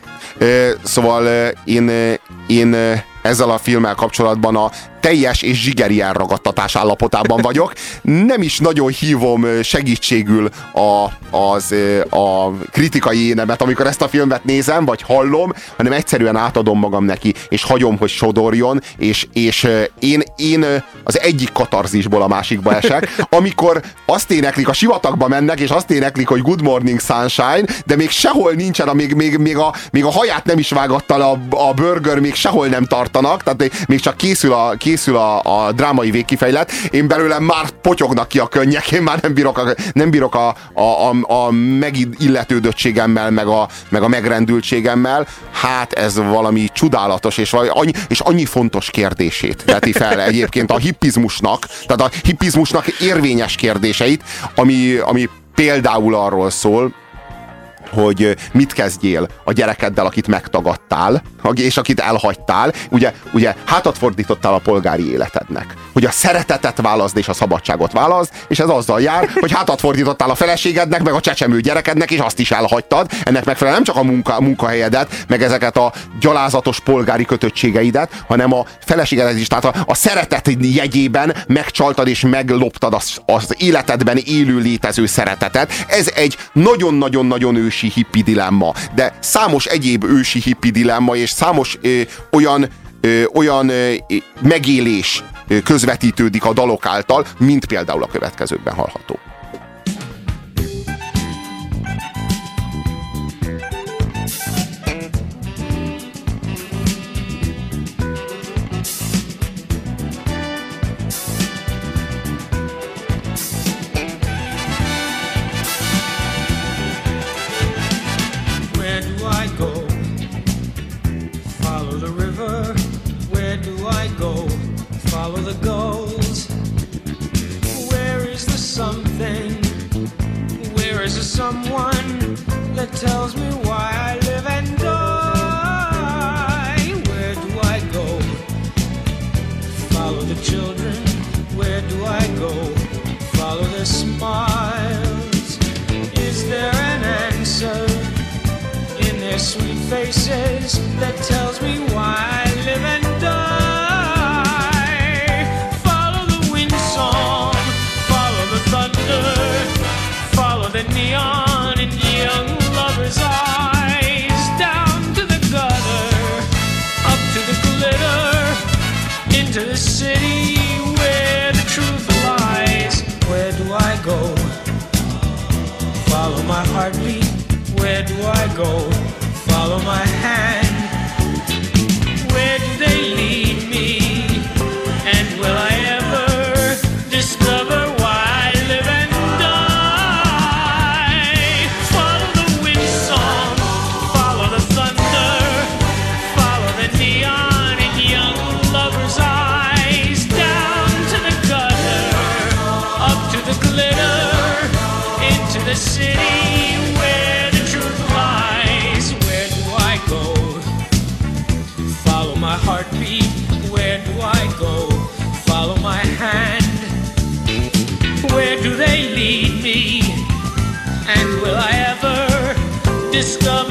Szóval én, én ezzel a filmmel kapcsolatban a teljes és zsigeri elragadtatás állapotában vagyok. Nem is nagyon hívom segítségül a, az, a kritikai énemet, amikor ezt a filmet nézem, vagy hallom, hanem egyszerűen átadom magam neki, és hagyom, hogy sodorjon, és, és én, én az egyik katarzisból a másikba esek, amikor azt éneklik, a sivatagba mennek, és azt éneklik, hogy Good Morning Sunshine, de még sehol nincsen, a, még, még, még, a, még a haját nem is vágatta le a, a burger, még sehol nem tartanak, tehát még csak készül a, készül a, a drámai végkifejlet, én belőlem már potyognak ki a könnyek, én már nem bírok a, nem bírok a, a, a, a megilletődöttségemmel, meg a, meg a megrendültségemmel. Hát ez valami csodálatos, és, valami, annyi, és annyi fontos kérdését veti fel egyébként a hippizmusnak, tehát a hippizmusnak érvényes kérdéseit, ami, ami például arról szól, hogy mit kezdjél a gyerekeddel, akit megtagadtál, és akit elhagytál, ugye, ugye hátat fordítottál a polgári életednek. Hogy a szeretetet válaszd és a szabadságot válaszd, és ez azzal jár, hogy hátat fordítottál a feleségednek, meg a csecsemő gyerekednek, és azt is elhagytad. Ennek megfelelően nem csak a munka, munkahelyedet, meg ezeket a gyalázatos polgári kötöttségeidet, hanem a feleségedet is. Tehát a, a szeretet jegyében megcsaltad és megloptad az, az életedben élő létező szeretetet. Ez egy nagyon-nagyon-nagyon ősi hippi dilemma, de számos egyéb ősi hippi dilemma és számos ö, olyan ö, olyan ö, megélés közvetítődik a dalok által, mint például a következőkben hallható. Go? Discover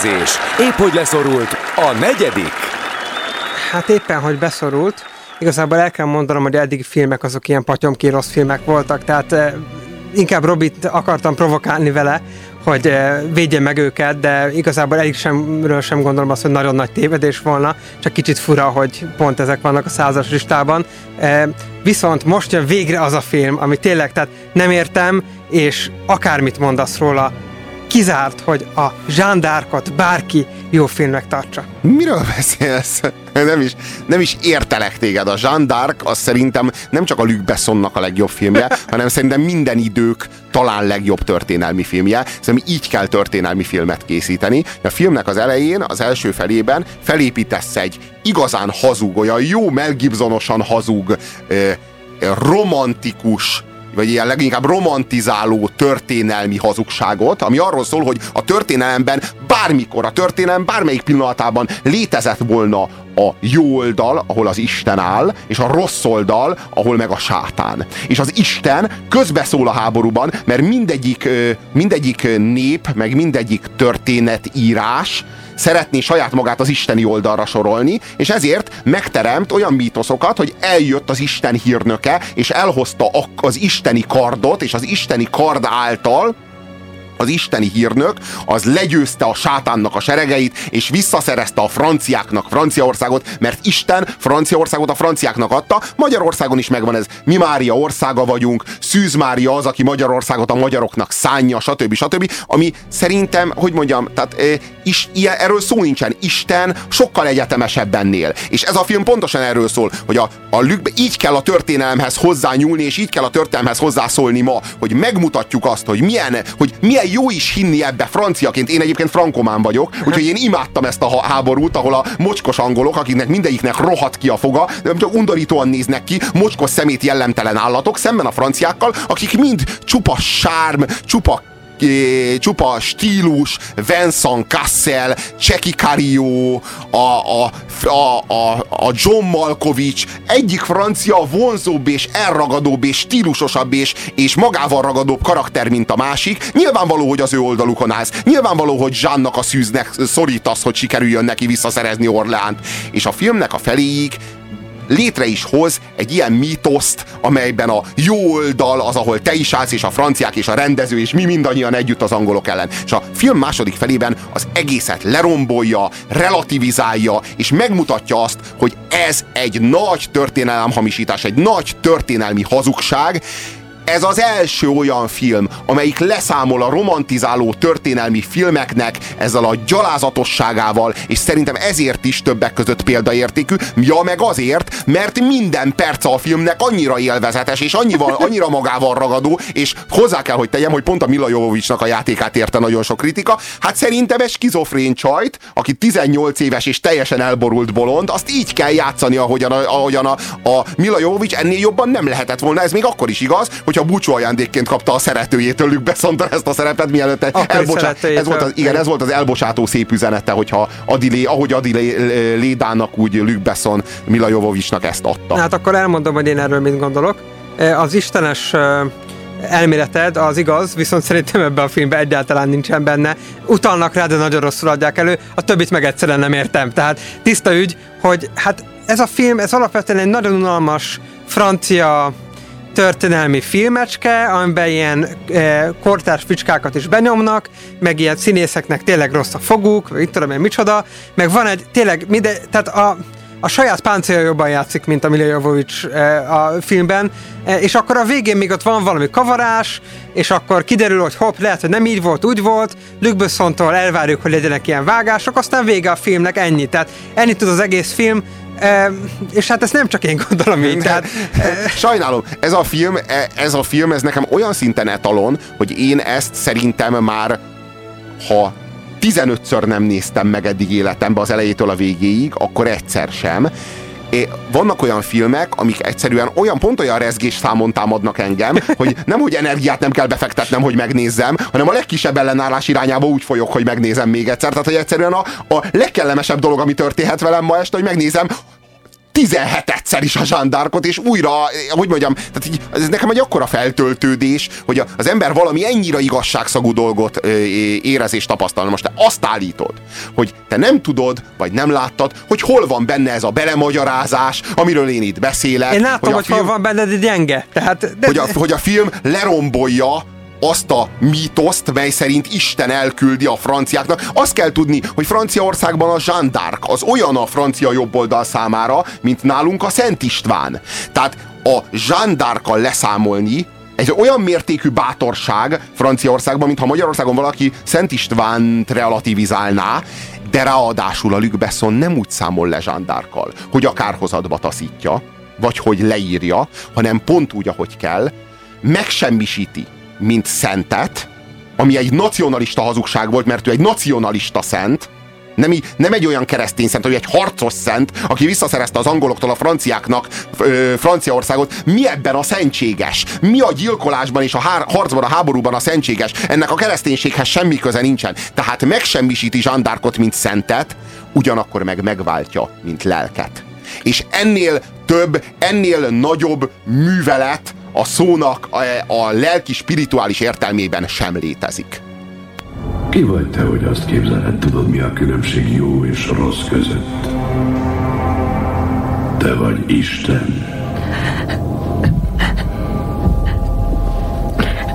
helyezés. Épp hogy leszorult a negyedik. Hát éppen, hogy beszorult. Igazából el kell mondanom, hogy eddigi filmek azok ilyen patyomki rossz filmek voltak, tehát eh, inkább Robit akartam provokálni vele, hogy eh, védje meg őket, de igazából egyik semről sem gondolom azt, hogy nagyon nagy tévedés volna, csak kicsit fura, hogy pont ezek vannak a százas listában. Eh, viszont most jön végre az a film, ami tényleg, tehát nem értem, és akármit mondasz róla, kizárt, hogy a Jean d'Arcot bárki jó filmnek tartsa. Miről beszélsz? Nem is, nem is értelek téged. A Jean d'Arc az szerintem nem csak a Luc Bessonnak a legjobb filmje, hanem szerintem minden idők talán legjobb történelmi filmje. Szerintem így kell történelmi filmet készíteni. A filmnek az elején, az első felében felépítesz egy igazán hazug, olyan jó Mel Gibsonosan hazug, romantikus, vagy ilyen leginkább romantizáló történelmi hazugságot, ami arról szól, hogy a történelemben bármikor, a történelem bármelyik pillanatában létezett volna a jó oldal, ahol az Isten áll, és a rossz oldal, ahol meg a sátán. És az Isten közbeszól a háborúban, mert mindegyik, mindegyik nép, meg mindegyik történetírás szeretné saját magát az isteni oldalra sorolni, és ezért megteremt olyan mítoszokat, hogy eljött az Isten hírnöke, és elhozta az isteni kardot, és az isteni kard által az isteni hírnök, az legyőzte a sátánnak a seregeit, és visszaszerezte a franciáknak Franciaországot, mert Isten Franciaországot a franciáknak adta, Magyarországon is megvan ez. Mi Mária országa vagyunk, Szűz Mária az, aki Magyarországot a magyaroknak szánja, stb. stb. Ami szerintem, hogy mondjam, tehát e, is, ilyen, erről szó nincsen. Isten sokkal egyetemesebb ennél. És ez a film pontosan erről szól, hogy a, a Lükbe így kell a történelemhez hozzányúlni, és így kell a történelemhez hozzászólni ma, hogy megmutatjuk azt, hogy milyen, hogy milyen jó is hinni ebbe franciaként. Én egyébként frankomán vagyok, úgyhogy én imádtam ezt a háborút, ahol a mocskos angolok, akiknek mindegyiknek rohadt ki a foga, nem csak undorítóan néznek ki, mocskos szemét jellemtelen állatok, szemben a franciákkal, akik mind csupa sárm, csupa csupa stílus, Vincent Cassel, Cseki Cario, a, a, a, a, a John Malkovich, egyik francia vonzóbb és elragadóbb és stílusosabb és, és magával ragadóbb karakter, mint a másik. Nyilvánvaló, hogy az ő oldalukon állsz. Nyilvánvaló, hogy Zsánnak a szűznek szorítasz, hogy sikerüljön neki visszaszerezni Orleánt. És a filmnek a feléig létre is hoz egy ilyen mítoszt, amelyben a jó oldal az, ahol te is állsz, és a franciák, és a rendező, és mi mindannyian együtt az angolok ellen. És a film második felében az egészet lerombolja, relativizálja, és megmutatja azt, hogy ez egy nagy történelemhamisítás, egy nagy történelmi hazugság, ez az első olyan film, amelyik leszámol a romantizáló történelmi filmeknek ezzel a gyalázatosságával, és szerintem ezért is többek között példaértékű, ja meg azért, mert minden perc a filmnek annyira élvezetes, és annyival, annyira magával ragadó, és hozzá kell, hogy tegyem, hogy pont a Mila Jovovicsnak a játékát érte nagyon sok kritika, hát szerintem egy skizofrén csajt, aki 18 éves és teljesen elborult bolond, azt így kell játszani, ahogyan a, ahogyan a, a Mila Jovovics ennél jobban nem lehetett volna, ez még akkor is igaz, hogyha búcsú ajándékként kapta a szeretőjétől Luc Bessontal ezt a szerepet, mielőtt elbocsát, ez volt az, igen, ez volt az elbocsátó szép üzenete, hogyha Adilé, ahogy Adilé Lédának úgy Luc Besson Mila Jovovicsnak ezt adta. Hát akkor elmondom, hogy én erről mit gondolok. E, Az istenes e, elméleted az igaz, viszont szerintem ebben a filmben egyáltalán nincsen benne. Utalnak rá, de nagyon rosszul adják elő, a többit meg egyszerűen nem értem. Tehát tiszta ügy, hogy hát ez a film, ez alapvetően egy nagyon unalmas francia történelmi filmecske, amiben ilyen e, kortárs ficskákat is benyomnak, meg ilyen színészeknek tényleg rossz a foguk, vagy itt tudom én micsoda, meg van egy tényleg minden, tehát a, a saját páncélja jobban játszik, mint a Mila Jovovich eh, a filmben, eh, és akkor a végén még ott van valami kavarás, és akkor kiderül, hogy hopp, lehet, hogy nem így volt, úgy volt, Luc Bessontól elvárjuk, hogy legyenek ilyen vágások, aztán vége a filmnek, ennyi. Tehát ennyit tud az egész film, eh, és hát ezt nem csak én gondolom így. Tehát, Sajnálom, ez a film, e- ez a film, ez nekem olyan szinten etalon, hogy én ezt szerintem már, ha 15-ször nem néztem meg eddig életemben az elejétől a végéig, akkor egyszer sem. É, vannak olyan filmek, amik egyszerűen olyan pont olyan rezgés számon támadnak engem, hogy nem, hogy energiát nem kell befektetnem, hogy megnézzem, hanem a legkisebb ellenállás irányába úgy folyok, hogy megnézem még egyszer. Tehát, hogy egyszerűen a, a legkellemesebb dolog, ami történhet velem ma este, hogy megnézem 17-szer is a zsandárkot, és újra, hogy mondjam, tehát így, ez nekem egy akkora feltöltődés, hogy az ember valami ennyire igazságszagú dolgot ö, érez és tapasztal. Most te azt állítod, hogy te nem tudod, vagy nem láttad, hogy hol van benne ez a belemagyarázás, amiről én itt beszélek. én látom, hogy, a hol van benned egy gyenge. Tehát, de, hogy a, hogy a film lerombolja azt a mítoszt, mely szerint Isten elküldi a franciáknak. Azt kell tudni, hogy Franciaországban a Jeanne az olyan a francia jobboldal számára, mint nálunk a Szent István. Tehát a Jeanne leszámolni, egy olyan mértékű bátorság Franciaországban, mintha Magyarországon valaki Szent Istvánt relativizálná, de ráadásul a Luc Besson nem úgy számol le d'Arc-kal, hogy a kárhozatba taszítja, vagy hogy leírja, hanem pont úgy, ahogy kell, megsemmisíti, mint szentet, ami egy nacionalista hazugság volt, mert ő egy nacionalista szent, nem, nem egy olyan keresztény szent, hogy egy harcos szent, aki visszaszerezte az angoloktól a franciáknak ö, Franciaországot. Mi ebben a szentséges? Mi a gyilkolásban és a hár, harcban, a háborúban a szentséges? Ennek a kereszténységhez semmi köze nincsen. Tehát megsemmisíti Jeanne d'Arcot, mint szentet, ugyanakkor meg megváltja, mint lelket. És ennél több, ennél nagyobb művelet a szónak a, a lelki spirituális értelmében sem létezik. Ki vagy te, hogy azt képzeled, tudod mi a különbség jó és rossz között? Te vagy Isten.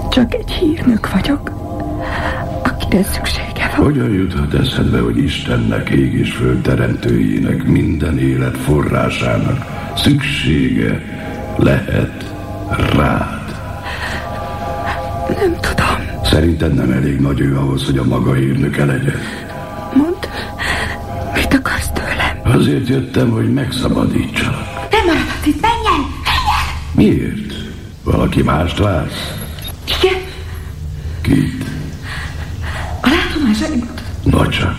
Csak egy hírnök vagyok, akire szüksége van. Hogyan juthat eszedbe, hogy Istennek, ég és föld teremtőjének, minden élet forrásának szüksége lehet rád? Nem tudom. Szerinted nem elég nagy ő ahhoz, hogy a maga írnöke legyen? Mondd, mit akarsz tőlem? Azért jöttem, hogy megszabadítsalak. Nem maradhat itt, menjen! Miért? Valaki mást vársz? Igen, Kit? a látomásaimat. No csak.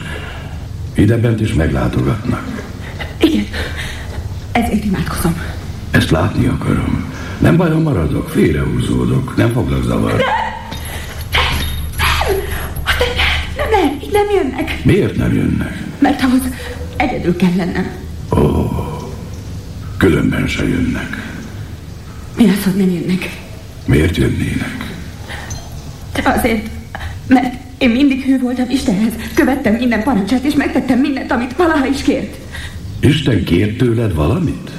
Ide bent is meglátogatnak. Igen, ezért imádkozom. Ezt látni akarom. Nem baj, ha maradok, félrehúzódok, nem foglak zavar. Nem, nem, így nem jönnek, Miért nem jönnek? mert ahhoz egyedül kell lennem. Ó, különben se jönnek. Mi az, hogy nem jönnek? Miért jönnének? Azért, mert én mindig hű voltam Istenhez, követtem minden parancsát, és megtettem mindent, amit valaha is kért. Isten kért tőled valamit?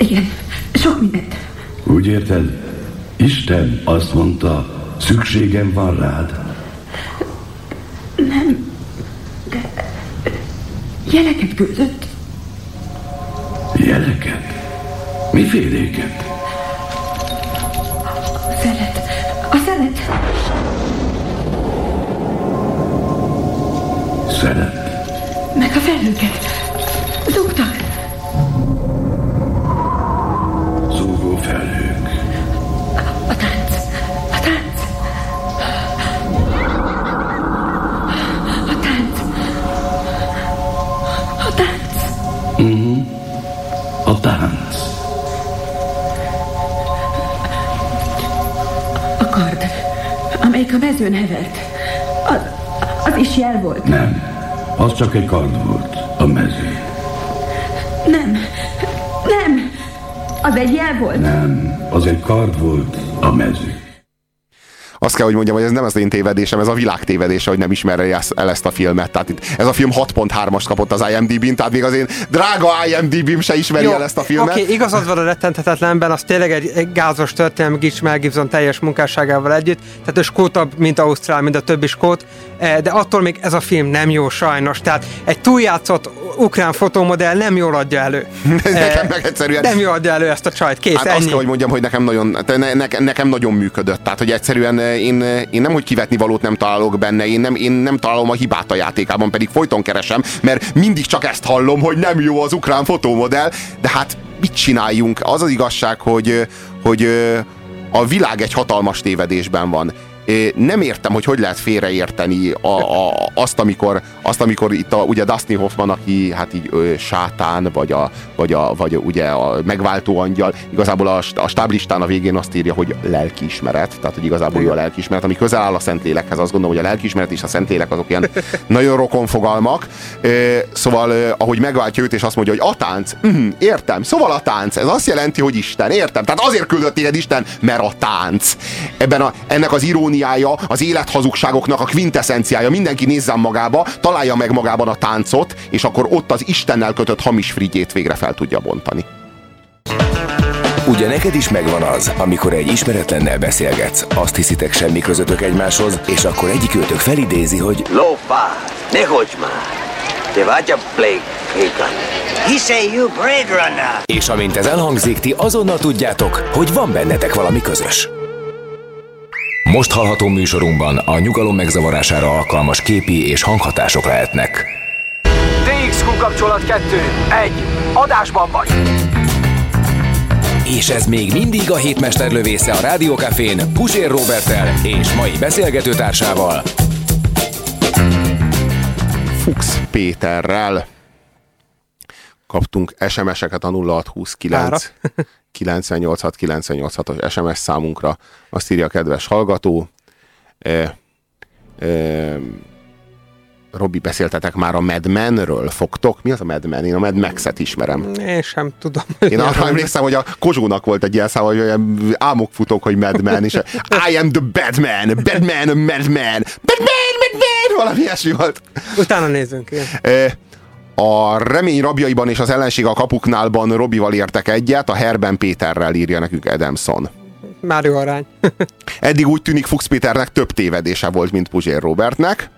Igen, sok mindent. Úgy érted? Isten azt mondta, szükségem van rád. Nem, de jeleket küldött. Jeleket? Miféléket? A szelet, a szelet. Szeret? Meg a felhőket. Zúgtak. A tánc. A kard, amelyik a mezőn hevert. Az, az is jel volt. Nem. Az csak egy kard volt. A mező. Nem. Nem. Az egy jel volt. Nem. Az egy kard volt. A mező. Azt kell, hogy mondjam, hogy ez nem az én tévedésem, ez a világ tévedése, hogy nem ismeri el ezt a filmet. Tehát itt ez a film 6.3-as kapott az IMDb-n, tehát még az én drága IMDb-m se ismeri Jó, el ezt a filmet. Oké, okay, igazad van a rettenthetetlenben, az tényleg egy, egy gázos történelmi Gics Mel Gibson teljes munkásságával együtt, tehát ő skótabb, mint Ausztrál, mint a többi skót, eh, de attól még ez a film nem jó sajnos. Tehát egy túljátszott ukrán fotómodell nem jól adja elő. nekem meg egyszerűen... Nem jól adja elő ezt a csajt, kész, hát ennyi. azt kell, hogy mondjam, hogy nekem nagyon, ne, ne, nekem nagyon működött. Tehát, hogy egyszerűen én, én nem, hogy kivetni valót nem találok benne, én nem, én nem találom a hibát a játékában, pedig folyton keresem, mert mindig csak ezt hallom, hogy nem jó az ukrán fotómodell, de hát mit csináljunk? Az az igazság, hogy, hogy a világ egy hatalmas tévedésben van nem értem, hogy hogy lehet félreérteni a, a, azt, amikor, azt, amikor itt a, ugye Dustin Hoffman, aki hát így ö, sátán, vagy, a, vagy, a, vagy ugye a megváltó angyal, igazából a, a stáblistán a végén azt írja, hogy lelkiismeret, tehát hogy igazából ő a lelkiismeret, ami közel áll a Szentlélekhez, azt gondolom, hogy a lelkiismeret és a Szentlélek azok ilyen nagyon rokon fogalmak. Szóval, ahogy megváltja őt, és azt mondja, hogy a tánc, mm, értem, szóval a tánc, ez azt jelenti, hogy Isten, értem, tehát azért küldött téged Isten, mert a tánc. Ebben a, ennek az irónia iróniája, az élethazugságoknak a quintessenciája. Mindenki nézzen magába, találja meg magában a táncot, és akkor ott az Istennel kötött hamis frigyét végre fel tudja bontani. Ugye neked is megvan az, amikor egy ismeretlennel beszélgetsz, azt hiszitek semmi közöttök egymáshoz, és akkor egyik őtök felidézi, hogy Lófá, ne hogy már! Te vagy a Blake Hagan. He say you Blade Runner. És amint ez elhangzik, ti azonnal tudjátok, hogy van bennetek valami közös. Most hallható műsorunkban a nyugalom megzavarására alkalmas képi és hanghatások lehetnek. DXQ kapcsolat 2. 1. Adásban vagy! És ez még mindig a hétmester lövésze a Rádiókafén Pusér Robertel és mai beszélgetőtársával Fuchs Péterrel kaptunk SMS-eket a 0629 986 986-os SMS számunkra. Azt írja a kedves hallgató. E, e, Robi, beszéltetek már a Mad Men-ről? Fogtok? Mi az a Mad Men? Én a Mad Max-et ismerem. Én sem tudom. Én arra emlékszem, hogy a Kozsónak volt egy ilyen szám, hogy olyan álmok futok, hogy Mad Men, és I am the Batman, Batman, Mad Man, Batman, Mad Man, valami ilyesmi volt. Utána nézzünk, igen. E, a remény rabjaiban és az ellenség a kapuknálban Robival értek egyet, a Herben Péterrel írja nekünk Edemson. Már jó arány. Eddig úgy tűnik Fuchs Péternek több tévedése volt, mint Puzsér Robertnek.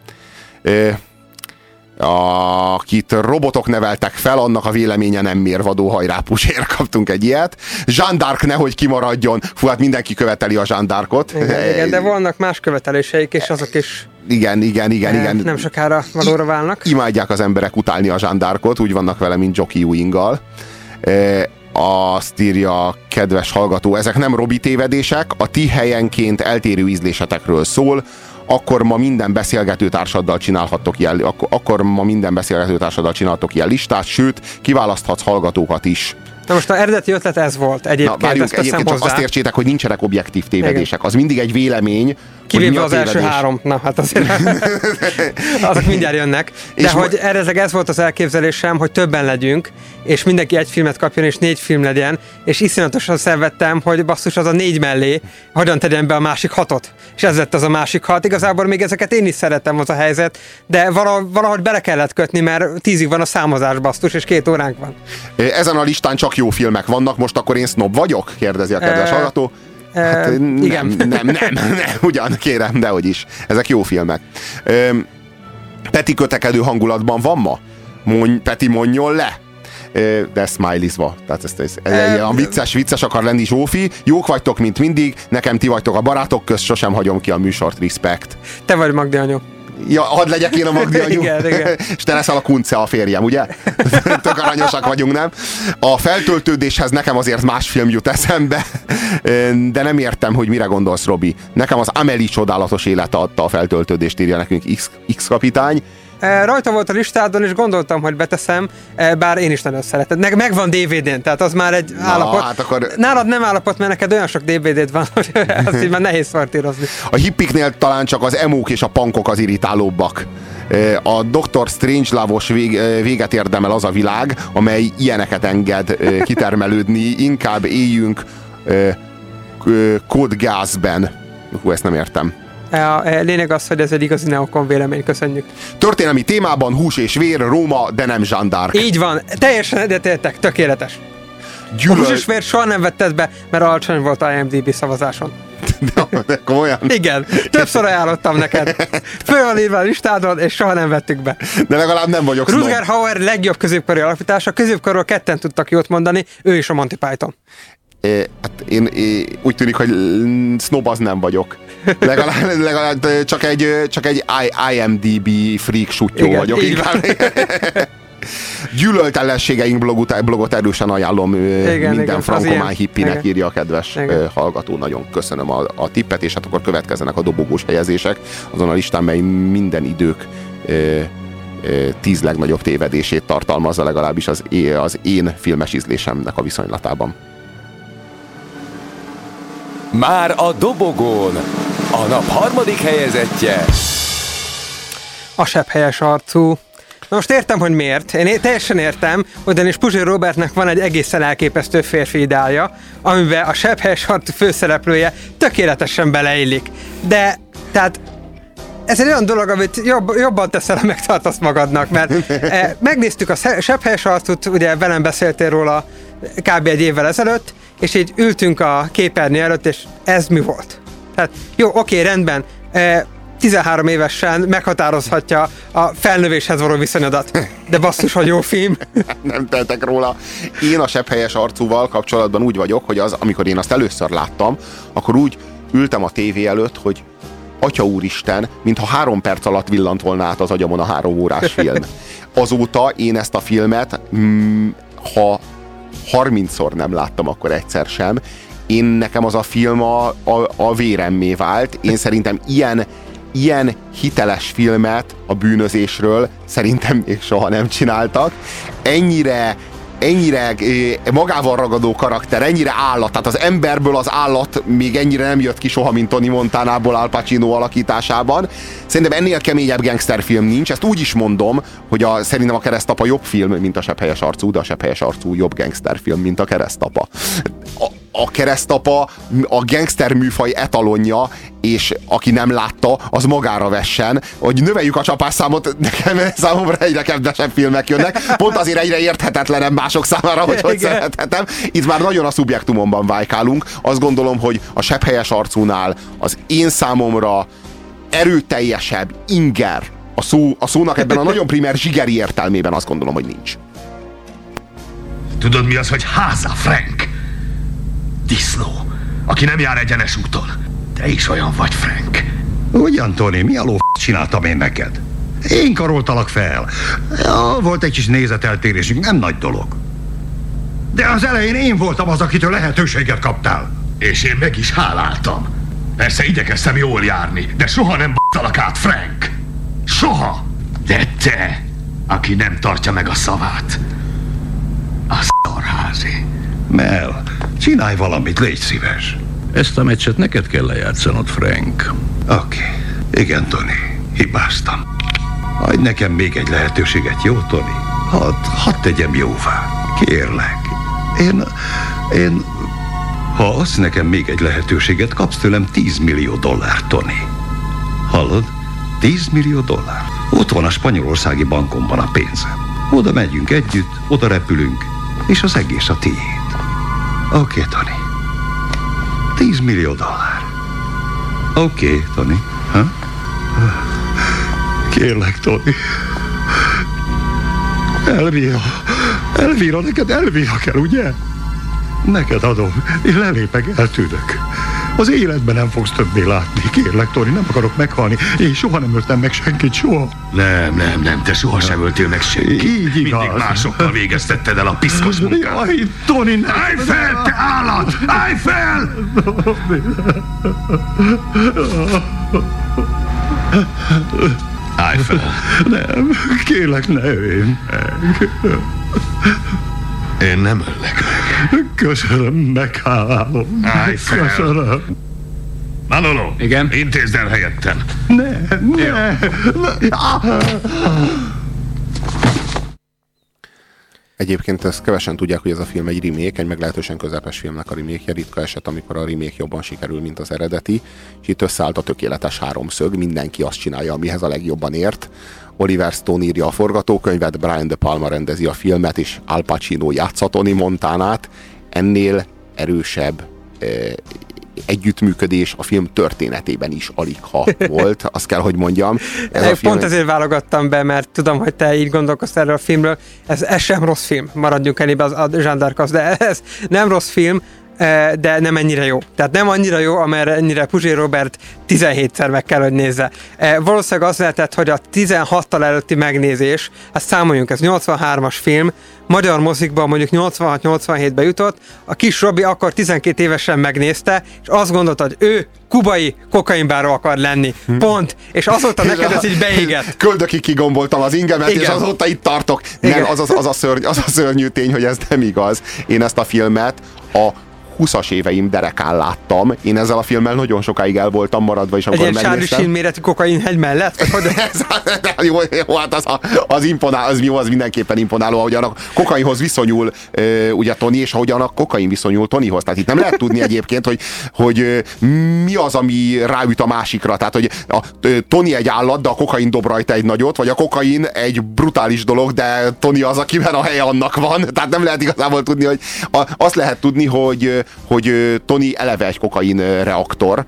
Akit robotok neveltek fel, annak a véleménye nem mérvadó, hajrá Puzsér, kaptunk egy ilyet. Jean d'Arc nehogy kimaradjon. Fú, hát mindenki követeli a Jean d'Arcot. Igen, igen, de vannak más követeléseik, és azok is igen, igen, igen, igen. Nem sokára valóra válnak. Imádják az emberek utálni a zsándárkot, úgy vannak vele, mint Jockey Ewinggal. E, azt írja a kedves hallgató, ezek nem Robi tévedések, a ti helyenként eltérő ízlésetekről szól, akkor ma minden beszélgető társaddal csinálhattok ilyen, akkor, akkor ma minden beszélgető társaddal csinálhatok ilyen listát, sőt, kiválaszthatsz hallgatókat is. Na most a eredeti ötlet ez volt egyébként. Na, várjunk, egyébként csak azt értsétek, hogy nincsenek objektív tévedések. Igen. Az mindig egy vélemény. Kivéve az első három. Na, hát azért azok mindjárt jönnek. De és hogy eredetileg ez volt az elképzelésem, hogy többen legyünk, és mindenki egy filmet kapjon, és négy film legyen, és iszonyatosan szenvedtem, hogy basszus az a négy mellé, hogyan tegyem be a másik hatot. És ez lett az a másik hat. Igazából még ezeket én is szerettem az a helyzet, de valahogy bele kellett kötni, mert tízig van a számozás basszus, és két óránk van. Ezen a listán csak jó filmek vannak, most akkor én snob vagyok? Kérdezi a kedves e... hallgató. Hát, nem, igen. nem, nem, nem, nem, ugyan kérem, dehogy is. Ezek jó filmek. Peti kötekedő hangulatban van ma? Mondj, Peti mondjon le! de smileyzva. Tehát ez, ez, ez ez a vicces, vicces akar lenni Zsófi. Jók vagytok, mint mindig, nekem ti vagytok a barátok közt, sosem hagyom ki a műsort, respect. Te vagy Magdi anyu. Ja, hadd legyek én a Magdi anyu. igen, igen. És te leszel a kunce a férjem, ugye? Tök aranyosak vagyunk, nem? A feltöltődéshez nekem azért más film jut eszembe, de nem értem, hogy mire gondolsz, Robi. Nekem az Amelie csodálatos élete adta a feltöltődést, írja nekünk X, X kapitány. Rajta volt a listádon, és gondoltam, hogy beteszem, bár én is nagyon szeretem. Meg, megvan DVD-n, tehát az már egy Na, állapot. Hát akkor... Nálad nem állapot, mert neked olyan sok DVD-d van, hogy azt így már nehéz szortírozni. A hippiknél talán csak az emók és a pankok az irritálóbbak. A Dr. Strangelove-os véget érdemel az a világ, amely ilyeneket enged kitermelődni, inkább éljünk kódgázben Hú, ezt nem értem. A lényeg az, hogy ez egy igazi neokon vélemény, köszönjük. Történelmi témában hús és vér, Róma, de nem zsandár. Így van, teljesen egyetértek, tökéletes. Gyűlöl- A hús és vér soha nem vetted be, mert alacsony volt a IMDb szavazáson. De komolyan? Igen, többször ajánlottam neked. Föl van írva a listádon, és soha nem vettük be. De legalább nem vagyok. Rutger Hauer legjobb középkori alapítása, középkorról ketten tudtak jót mondani, ő is a Monty Python. É, hát én, én úgy tűnik, hogy snob az nem vagyok. Legalább, legalább csak egy, csak egy IMDB freak sutyó Igen, vagyok. inkább. Gyűlölt ellenségeink blogot, blogot erősen ajánlom Igen, minden igen, frankomán hippinek, Igen. írja a kedves Igen. hallgató. Nagyon köszönöm a, a tippet, és hát akkor következzenek a dobogós helyezések azon a listán, mely minden idők ö, ö, tíz legnagyobb tévedését tartalmazza legalábbis az, é- az én filmes ízlésemnek a viszonylatában. Már a dobogón a nap harmadik helyezettje. A sebb helyes arcú. Na most értem, hogy miért. Én teljesen értem, ugyanis Puzsér Robertnek van egy egészen elképesztő férfi ideálja, amiben a sebb helyes arcú főszereplője tökéletesen beleillik. De, tehát ez egy olyan dolog, amit jobb, jobban teszel, ha megtartasz magadnak, mert eh, megnéztük a sebb helyes arcút, ugye velem beszéltél róla kb. egy évvel ezelőtt, és így ültünk a képernyő előtt, és ez mi volt? Tehát jó, oké, rendben, eh, 13 évesen meghatározhatja a felnövéshez való viszonyodat. De basszus, hogy jó film. nem teltek róla. Én a sepphelyes arcúval kapcsolatban úgy vagyok, hogy az, amikor én azt először láttam, akkor úgy ültem a tévé előtt, hogy Atya úristen, mintha három perc alatt villant volna át az agyamon a három órás film. Azóta én ezt a filmet, mm, ha 30-szor nem láttam, akkor egyszer sem. Én nekem az a film a, a, a véremmé vált. Én szerintem ilyen, ilyen hiteles filmet a bűnözésről szerintem még soha nem csináltak. Ennyire ennyire eh, magával ragadó karakter, ennyire állat, tehát az emberből az állat még ennyire nem jött ki soha, mint Tony Montanából Al Pacino alakításában. Szerintem ennél keményebb gangsterfilm nincs, ezt úgy is mondom, hogy a, szerintem a keresztapa jobb film, mint a sepphelyes arcú, de a sepphelyes arcú jobb gangsterfilm, mint a keresztapa. A, a keresztapa a gangster műfaj etalonja, és aki nem látta, az magára vessen, hogy növeljük a csapásszámot, nekem számomra egyre kedvesebb filmek jönnek, pont azért egyre érthetetlenebb mások számára, hogy hogy szerethetem. Itt már nagyon a szubjektumomban vájkálunk. Azt gondolom, hogy a sepphelyes arcúnál az én számomra erőteljesebb inger a, szó, a szónak ebben a nagyon primer zsigeri értelmében azt gondolom, hogy nincs. Tudod mi az, hogy háza, Frank? Disznó, aki nem jár egyenes úton. Te is olyan vagy, Frank. Ugyan, Tony, mi a ló csináltam én neked? Én karoltalak fel. Ja, volt egy kis nézeteltérésünk, nem nagy dolog. De az elején én voltam az, akitől lehetőséget kaptál. És én meg is háláltam. Persze igyekeztem jól járni, de soha nem b**talak át, Frank. Soha. De te, aki nem tartja meg a szavát, a szarházi. Mel, csinálj valamit, légy szíves. Ezt a meccset neked kell lejátszanod, Frank. Oké. Okay. Igen, Tony. Hibáztam. Adj nekem még egy lehetőséget, jó, Tony? Hadd, hadd tegyem jóvá. Kérlek. Én, én... Ha adsz nekem még egy lehetőséget, kapsz tőlem 10 millió dollár, Tony. Hallod? 10 millió dollár. Ott van a spanyolországi bankomban a pénzem. Oda megyünk együtt, oda repülünk, és az egész a tiéd. Oké, okay, Tony. 10 millió dollár. Oké, okay, Tony. Ha? Kérlek, Tony. Elvira. Elvira, neked Elvira kell, ugye? Neked adom. Én lelépek, eltűnök. Az életben nem fogsz többé látni. Kérlek, Tori, nem akarok meghalni. Én soha nem öltem meg senkit, soha. Nem, nem, nem, te sohasem öltél meg senkit. Így igaz. Mindig másokkal végeztetted el a piszkos munkát. Jaj, Tony, nem. Állj fel, te állat! Állj fel! Állj fel. Nem, kérlek, ne ölj meg. Én nem öllek meg. Köszönöm, meghálálom. Állj fel. Köszönöm. Manolo, Igen? intézd el helyettem. Ne, ne. Egyébként ezt kevesen tudják, hogy ez a film egy remake, egy meglehetősen közepes filmnek a remake ritka eset, amikor a remake jobban sikerül, mint az eredeti, és itt összeállt a tökéletes háromszög, mindenki azt csinálja, amihez a legjobban ért. Oliver Stone írja a forgatókönyvet, Brian De Palma rendezi a filmet, és Al Pacino játsza Tony Montanát. Ennél erősebb eh, együttműködés a film történetében is alig ha volt, azt kell, hogy mondjam. Ez a film... Pont ezért válogattam be, mert tudom, hogy te így gondolkozz erről a filmről. Ez, ez sem rossz film, maradjunk ennyibe az a Jean de ez nem rossz film, de nem ennyire jó. Tehát nem annyira jó, amerre ennyire Puzsé Robert 17-szer meg kell, hogy nézze. E, valószínűleg az lehetett, hogy a 16-tal előtti megnézés, hát számoljunk, ez 83-as film, magyar mozikban mondjuk 86-87-be jutott, a kis Robi akkor 12 évesen megnézte, és azt gondolta, hogy ő kubai kokainbáró akar lenni. Hm. Pont. És azóta neked ez így beégett. Köldökig kigomboltam az ingemet, Igen. és azóta itt tartok. Igen. Nem, az, az, az, a szörny, az a szörnyű tény, hogy ez nem igaz. Én ezt a filmet a 20-as éveim derekán láttam. Én ezzel a filmmel nagyon sokáig el voltam maradva, és akkor Egy megnéztem. Egy méretű kokainhegy mellett? Ez, jó, jó, hát az, az, imponál, az, jó, az mindenképpen imponáló, ahogyan a kokainhoz viszonyul ugye Tony, és ahogyan a kokain viszonyul Tonyhoz. Tehát itt nem lehet tudni egyébként, hogy, hogy mi az, ami ráüt a másikra. Tehát, hogy a, Tony egy állat, de a kokain dob rajta egy nagyot, vagy a kokain egy brutális dolog, de Tony az, akiben a helye annak van. Tehát nem lehet igazából tudni, hogy a, azt lehet tudni, hogy hogy Tony eleve egy kokain reaktor,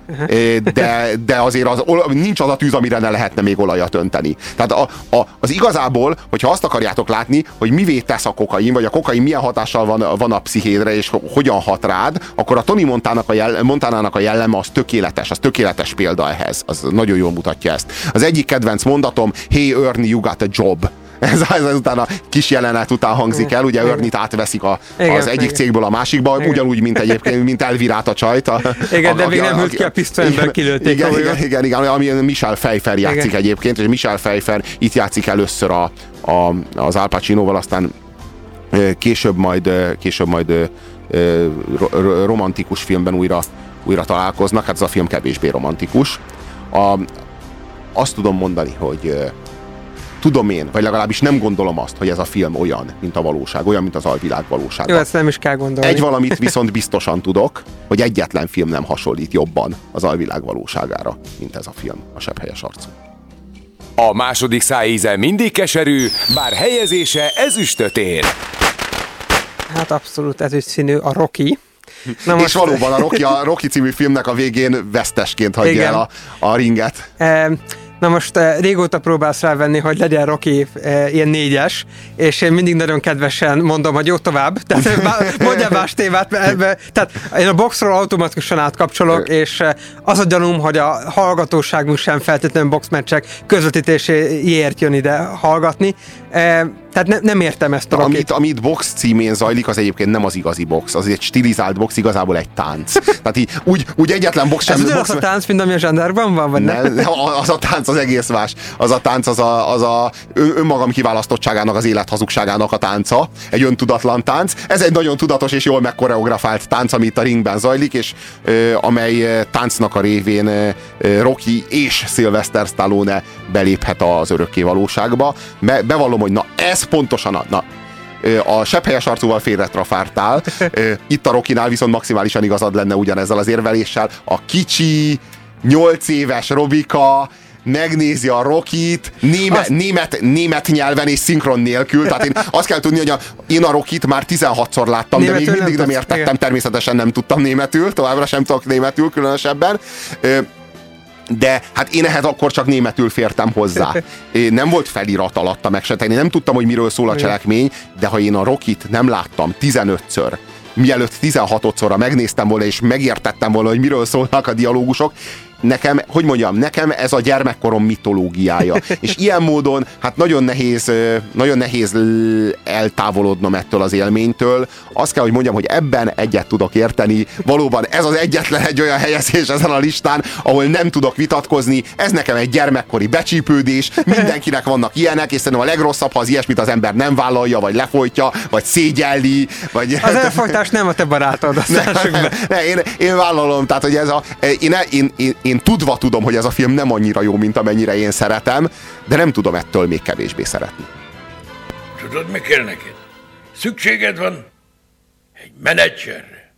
de, de azért az, nincs az a tűz, amire ne lehetne még olajat önteni. Tehát a, a, az igazából, hogyha azt akarjátok látni, hogy mivé tesz a kokain, vagy a kokain milyen hatással van, van a pszichédre, és hogyan hat rád, akkor a Tony Montának a, jell, Montánának a jelleme az tökéletes, az tökéletes példa ehhez. Az nagyon jól mutatja ezt. Az egyik kedvenc mondatom, hey Ernie, you got a job. Ez, ez után a kis jelenet után hangzik el, ugye Örnit átveszik a, igen, az egyik igen. cégből a másikba, igen. ugyanúgy, mint egyébként, mint Elvirát a csajt. A, igen, a, de még nem hűlt ki a pisztolyemben, kilőtték. Igen, igen, igen, igen, ami Michel Pfeiffer játszik igen. egyébként, és Michel Pfeiffer itt játszik először a, a, az Al Pacinoval, aztán később majd, később majd romantikus filmben újra, újra találkoznak, hát ez a film kevésbé romantikus. A, azt tudom mondani, hogy tudom én, vagy legalábbis nem gondolom azt, hogy ez a film olyan, mint a valóság, olyan, mint az alvilág valóság. Jó, ezt nem is kell gondolni. Egy valamit viszont biztosan tudok, hogy egyetlen film nem hasonlít jobban az alvilág valóságára, mint ez a film, a sebhelyes arcú. A második szájíze mindig keserű, bár helyezése ezüstöt ér. Hát abszolút ezüst színű a Rocky. Na most... És valóban a Rocky, a Rocky című filmnek a végén vesztesként hagyja Igen. el a, a ringet. E- Na most eh, régóta próbálsz rávenni, hogy legyen Rocky eh, ilyen négyes, és én mindig nagyon kedvesen mondom, hogy jó tovább. Tehát mondjál más témát. Tehát én a boxról automatikusan átkapcsolok, és eh, az a gyanúm, hogy a hallgatóságunk sem feltétlenül boxmeccsek közvetítéséért jön ide hallgatni. Tehát ne, nem értem ezt a amit, amit box címén zajlik, az egyébként nem az igazi box, az egy stilizált box, igazából egy tánc. Tehát így, úgy, úgy egyetlen box sem... Ez box... a tánc, mint ami a zsandárban van, vagy ne, ne? Az a tánc az egész más. Az a tánc az a, az a önmagam kiválasztottságának, az élet hazugságának a tánca. Egy öntudatlan tánc. Ez egy nagyon tudatos és jól megkoreografált tánc, ami itt a ringben zajlik, és ö, amely táncnak a révén ö, Rocky és Sylvester Stallone beléphet az örökké valóságba. Be, bevallom, hogy na ez pontosan a, na, a sepphelyes arcúval félretrafártál, itt a Rokinál viszont maximálisan igazad lenne ugyanezzel az érveléssel. A kicsi, nyolc éves Robika megnézi a Rokit német, azt... német, német nyelven és szinkron nélkül. Tehát én azt kell tudni, hogy a, én a Rokit már 16-szor láttam, németül de még mindig nem, nem értettem, igen. természetesen nem tudtam németül, továbbra sem tudok németül különösebben de hát én ehhez akkor csak németül fértem hozzá. Nem volt felirat alatta meg se nem tudtam, hogy miről szól a cselekmény, de ha én a Rokit nem láttam 15-ször, mielőtt 16-szorra megnéztem volna, és megértettem volna, hogy miről szólnak a dialógusok, nekem, hogy mondjam, nekem ez a gyermekkorom mitológiája. és ilyen módon, hát nagyon nehéz, nagyon nehéz eltávolodnom ettől az élménytől. Azt kell, hogy mondjam, hogy ebben egyet tudok érteni. Valóban ez az egyetlen egy olyan helyezés ezen a listán, ahol nem tudok vitatkozni. Ez nekem egy gyermekkori becsípődés. Mindenkinek vannak ilyenek, és szerintem a legrosszabb, ha az ilyesmit az ember nem vállalja, vagy lefolytja, vagy szégyelli. Vagy... Az elfolytás nem a te barátod, azt ne, ne, ne, én, én vállalom, tehát hogy ez a, én, én, én, én én tudva tudom, hogy ez a film nem annyira jó, mint amennyire én szeretem, de nem tudom ettől még kevésbé szeretni. Tudod, mi kell neked? Szükséged van egy menedzserre.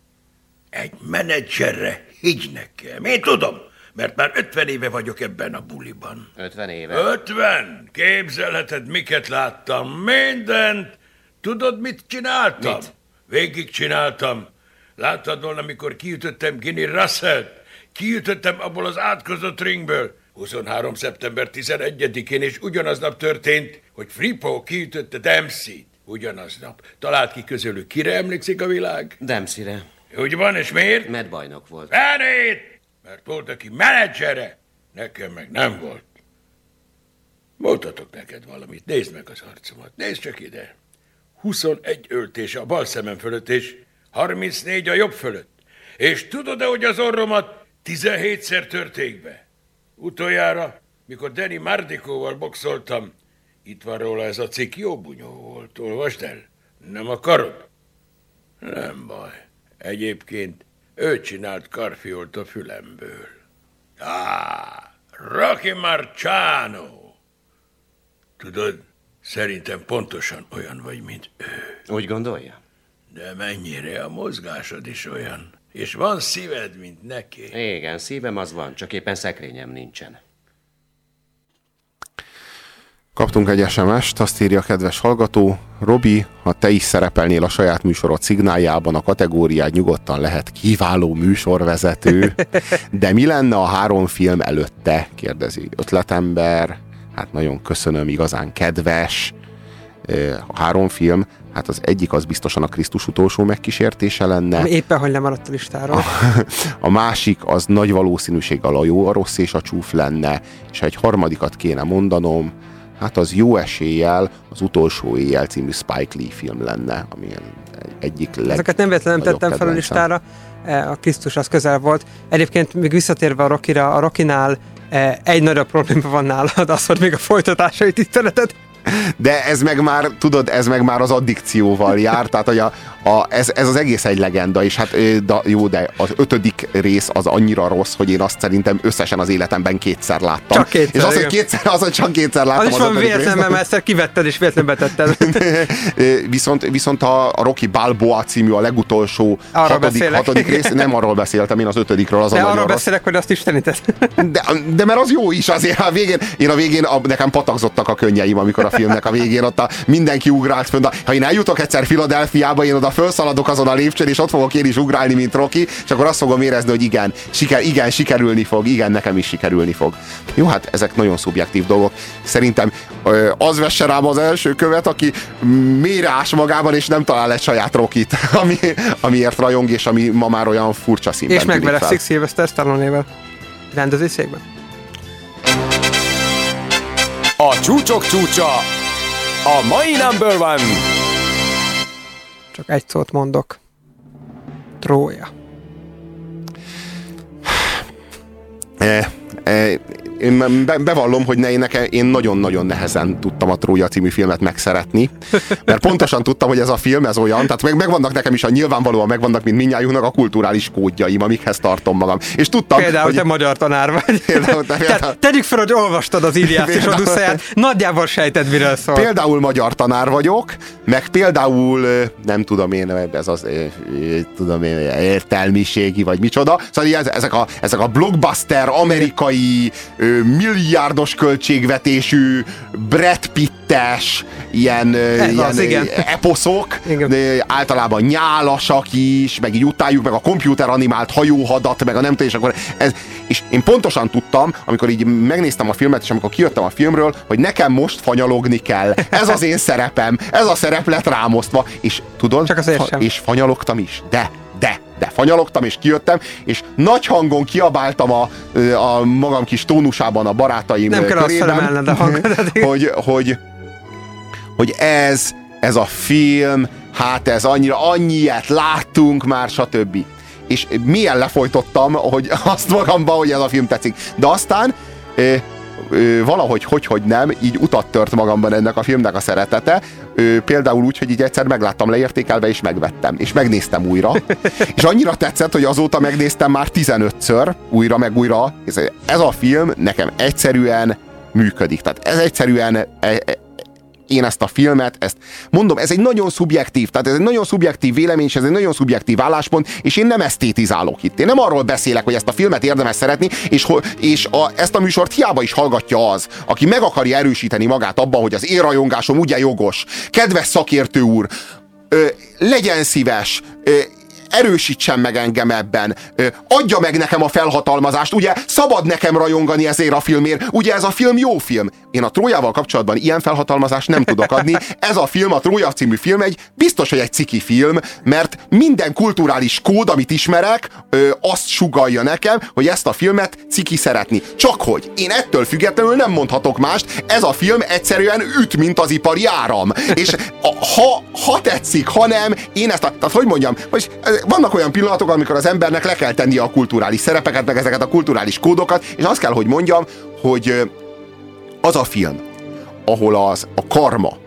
Egy menedzserre, higgy nekem. Én tudom, mert már 50 éve vagyok ebben a buliban. 50 éve. 50? Képzelheted, miket láttam. Mindent. Tudod, mit csináltam? Mit? Végig csináltam. Láttad volna, mikor kiütöttem Ginny Russell-t? Kiütöttem abból az átkozott ringből. 23. szeptember 11-én, és ugyanaznap történt, hogy Fripo kiütötte Dempsey-t. Ugyanaznap. Talált ki közülük. Kire emlékszik a világ? Dempsey-re. Úgy van, és miért? Mert bajnok volt. Fenét! Mert volt, aki menedzsere. Nekem meg nem volt. Mutatok neked valamit. Nézd meg az arcomat. Nézd csak ide. 21 öltés a bal szemem fölött, és 34 a jobb fölött. És tudod-e, hogy az orromat 17-szer törték be? Utoljára, mikor Danny Mardikóval boxoltam, itt van róla ez a cikk, jó bunyó volt. Olvasd el? Nem akarod? Nem baj. Egyébként ő csinált karfiolt a fülemből. Á, Rocky Marciano. Tudod, szerintem pontosan olyan vagy, mint ő. Úgy gondolja? De mennyire a mozgásod is olyan. És van szíved, mint neki. Igen, szívem az van, csak éppen szekrényem nincsen. Kaptunk egy SMS-t, azt írja a kedves hallgató, Robi, ha te is szerepelnél a saját műsorod szignáljában, a kategóriád nyugodtan lehet kiváló műsorvezető, de mi lenne a három film előtte? kérdezi ötletember, hát nagyon köszönöm, igazán kedves. A három film, hát az egyik az biztosan a Krisztus utolsó megkísértése lenne. Éppen, hogy lemaradt a listáról. A másik az nagy valószínűséggel a jó, a rossz és a csúf lenne, és ha egy harmadikat kéne mondanom, hát az jó eséllyel az utolsó éjjel című Spike Lee film lenne, ami egyik leg... Ezeket nem véletlenül tettem fel a listára, E, a Krisztus az közel volt. Egyébként még visszatérve a Rokira, a Rokinál e, egy nagyobb probléma van nálad, az, hogy még a folytatásait is szereted. De ez meg már, tudod, ez meg már az addikcióval jár, tehát hogy a, a, ez, ez az egész egy legenda, és hát da, jó, de az ötödik rész az annyira rossz, hogy én azt szerintem összesen az életemben kétszer láttam. Csak kétszer, És az, hogy kétszer, az, hogy csak kétszer láttam Az is az van ötödik véletlen, részt. mert egyszer kivetted és véletlenül betetted. Ö, viszont, viszont a, a Rocky Balboa című a legutolsó Arról hatodik, beszélek. hatodik rész, nem arról beszéltem, én az ötödikről, az De arról rossz. beszélek, hogy azt istenített. De, de mert az jó is azért. A végén, én a végén a, nekem patakzottak a könnyeim, amikor a filmnek a végén ott a, mindenki ugrált fönn. Ha én eljutok egyszer Filadelfiába, én oda felszaladok azon a lépcsőn, és ott fogok én is ugrálni, mint Rocky, és akkor azt fogom érezni, hogy igen, siker, igen, sikerülni fog, igen, nekem is sikerülni fog. Jó, hát ezek nagyon szubjektív dolgok. Szerintem az vesse rám az első követ, aki mélyre ás magában, és nem talál egy saját Rokit, ami, amiért rajong, és ami ma már olyan furcsa színben és megvereszik Sylvester Stallone-vel. Rendezőszékben. A csúcsok csúcsa, a mai number one. Csak egy szót mondok. Trója. E, e, én be, bevallom, hogy ne, nekem, én nagyon-nagyon nehezen tudtam a Trója című filmet megszeretni, mert pontosan tudtam, hogy ez a film, ez olyan, tehát meg, megvannak nekem is a nyilvánvalóan megvannak, mint mindnyájunknak a kulturális kódjaim, amikhez tartom magam. És tudtam, Például, hogy... te magyar tanár vagy. Például, te, például, Tehát tegyük fel, hogy olvastad az Iliász és Odüsszeját, nagyjából sejted, miről szól. Például magyar tanár vagyok, meg például, nem tudom én, ez az, tudom én, értelmiségi, vagy micsoda. Szóval ezek a, ezek a blockbuster, amerikai, ö, milliárdos költségvetésű, Brad Pittes, ilyen, Ez ilyen az, igen. eposzok, ö, általában nyálasak is, meg így utáljuk, meg a komputer animált hajóhadat, meg a nem tudom, és akkor ez, és én pontosan tudtam, amikor így megnéztem a filmet, és amikor kijöttem a filmről, hogy nekem most fanyalogni kell. Ez az én szerepem, ez a szerep lett rámosztva, és tudod, Csak azért fa- sem. és fanyalogtam is, de, de, de fanyalogtam, és kijöttem, és nagy hangon kiabáltam a, a magam kis tónusában a barátaim Nem kell azt körében, felemelned a hangodat. hogy, hogy, hogy ez, ez a film, hát ez annyira, annyi ilyet láttunk már, stb. És milyen lefolytottam, hogy azt magamba, hogy ez a film tetszik. De aztán ö, valahogy, hogy, hogy nem, így utat tört magamban ennek a filmnek a szeretete. Ö, például úgy, hogy így egyszer megláttam leértékelve, és megvettem. És megnéztem újra. és annyira tetszett, hogy azóta megnéztem már 15-ször, újra meg újra. Ez, ez a film nekem egyszerűen működik. Tehát ez egyszerűen e, e, én ezt a filmet, ezt mondom, ez egy nagyon szubjektív, tehát ez egy nagyon szubjektív vélemény, és ez egy nagyon szubjektív álláspont, és én nem esztétizálok itt. Én nem arról beszélek, hogy ezt a filmet érdemes szeretni, és, és a, ezt a műsort hiába is hallgatja az, aki meg akarja erősíteni magát abban, hogy az én rajongásom ugye jogos. Kedves szakértő úr, ö, legyen szíves, ö, erősítsen meg engem ebben, adja meg nekem a felhatalmazást, ugye szabad nekem rajongani ezért a filmért, ugye ez a film jó film. Én a Trójával kapcsolatban ilyen felhatalmazást nem tudok adni. Ez a film, a Trója című film egy biztos, hogy egy ciki film, mert minden kulturális kód, amit ismerek, azt sugalja nekem, hogy ezt a filmet ciki szeretni. Csak hogy én ettől függetlenül nem mondhatok mást, ez a film egyszerűen üt, mint az ipari áram. És a, ha, ha tetszik, ha nem, én ezt a, tehát hogy mondjam, most vannak olyan pillanatok, amikor az embernek le kell tennie a kulturális szerepeket, meg ezeket a kulturális kódokat, és azt kell, hogy mondjam, hogy az a film, ahol az a karma,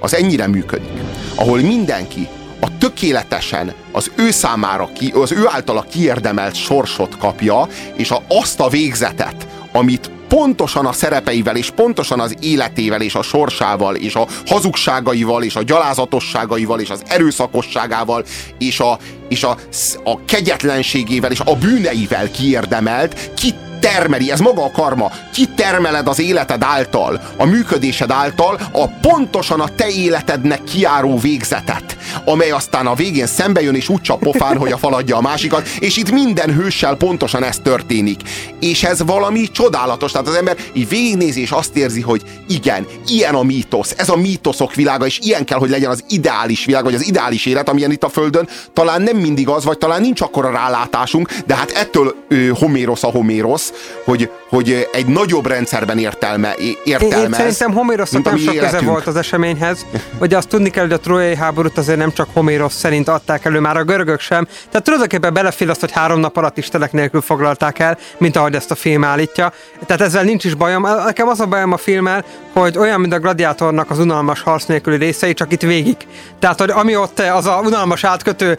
az ennyire működik, ahol mindenki a tökéletesen az ő számára, ki, az ő általa kiérdemelt sorsot kapja, és a, azt a végzetet, amit pontosan a szerepeivel, és pontosan az életével, és a sorsával, és a hazugságaival, és a gyalázatosságaival, és az erőszakosságával, és a, és a, a kegyetlenségével, és a bűneivel kiérdemelt, ki termeli, ez maga a karma, kitermeled az életed által, a működésed által a pontosan a te életednek kiáró végzetet, amely aztán a végén szembe jön és úgy csap pofán, hogy a faladja a másikat, és itt minden hőssel pontosan ez történik. És ez valami csodálatos, tehát az ember így végignézi és azt érzi, hogy igen, ilyen a mítosz, ez a mítoszok világa, és ilyen kell, hogy legyen az ideális világ, vagy az ideális élet, amilyen itt a Földön, talán nem mindig az, vagy talán nincs akkora rálátásunk, de hát ettől ö, homérosz a homérosz, hogy, hogy egy nagyobb rendszerben értelme, értelmez. Én, szerintem Homérosznak a nem sok köze életünk. volt az eseményhez. Hogy azt tudni kell, hogy a trójai háborút azért nem csak Homérosz szerint adták elő, már a görögök sem. Tehát tulajdonképpen belefér azt, hogy három nap alatt is telek nélkül foglalták el, mint ahogy ezt a film állítja. Tehát ezzel nincs is bajom. Nekem az a bajom a filmmel, hogy olyan, mint a gladiátornak az unalmas harc nélküli részei, csak itt végig. Tehát, hogy ami ott az a unalmas átkötő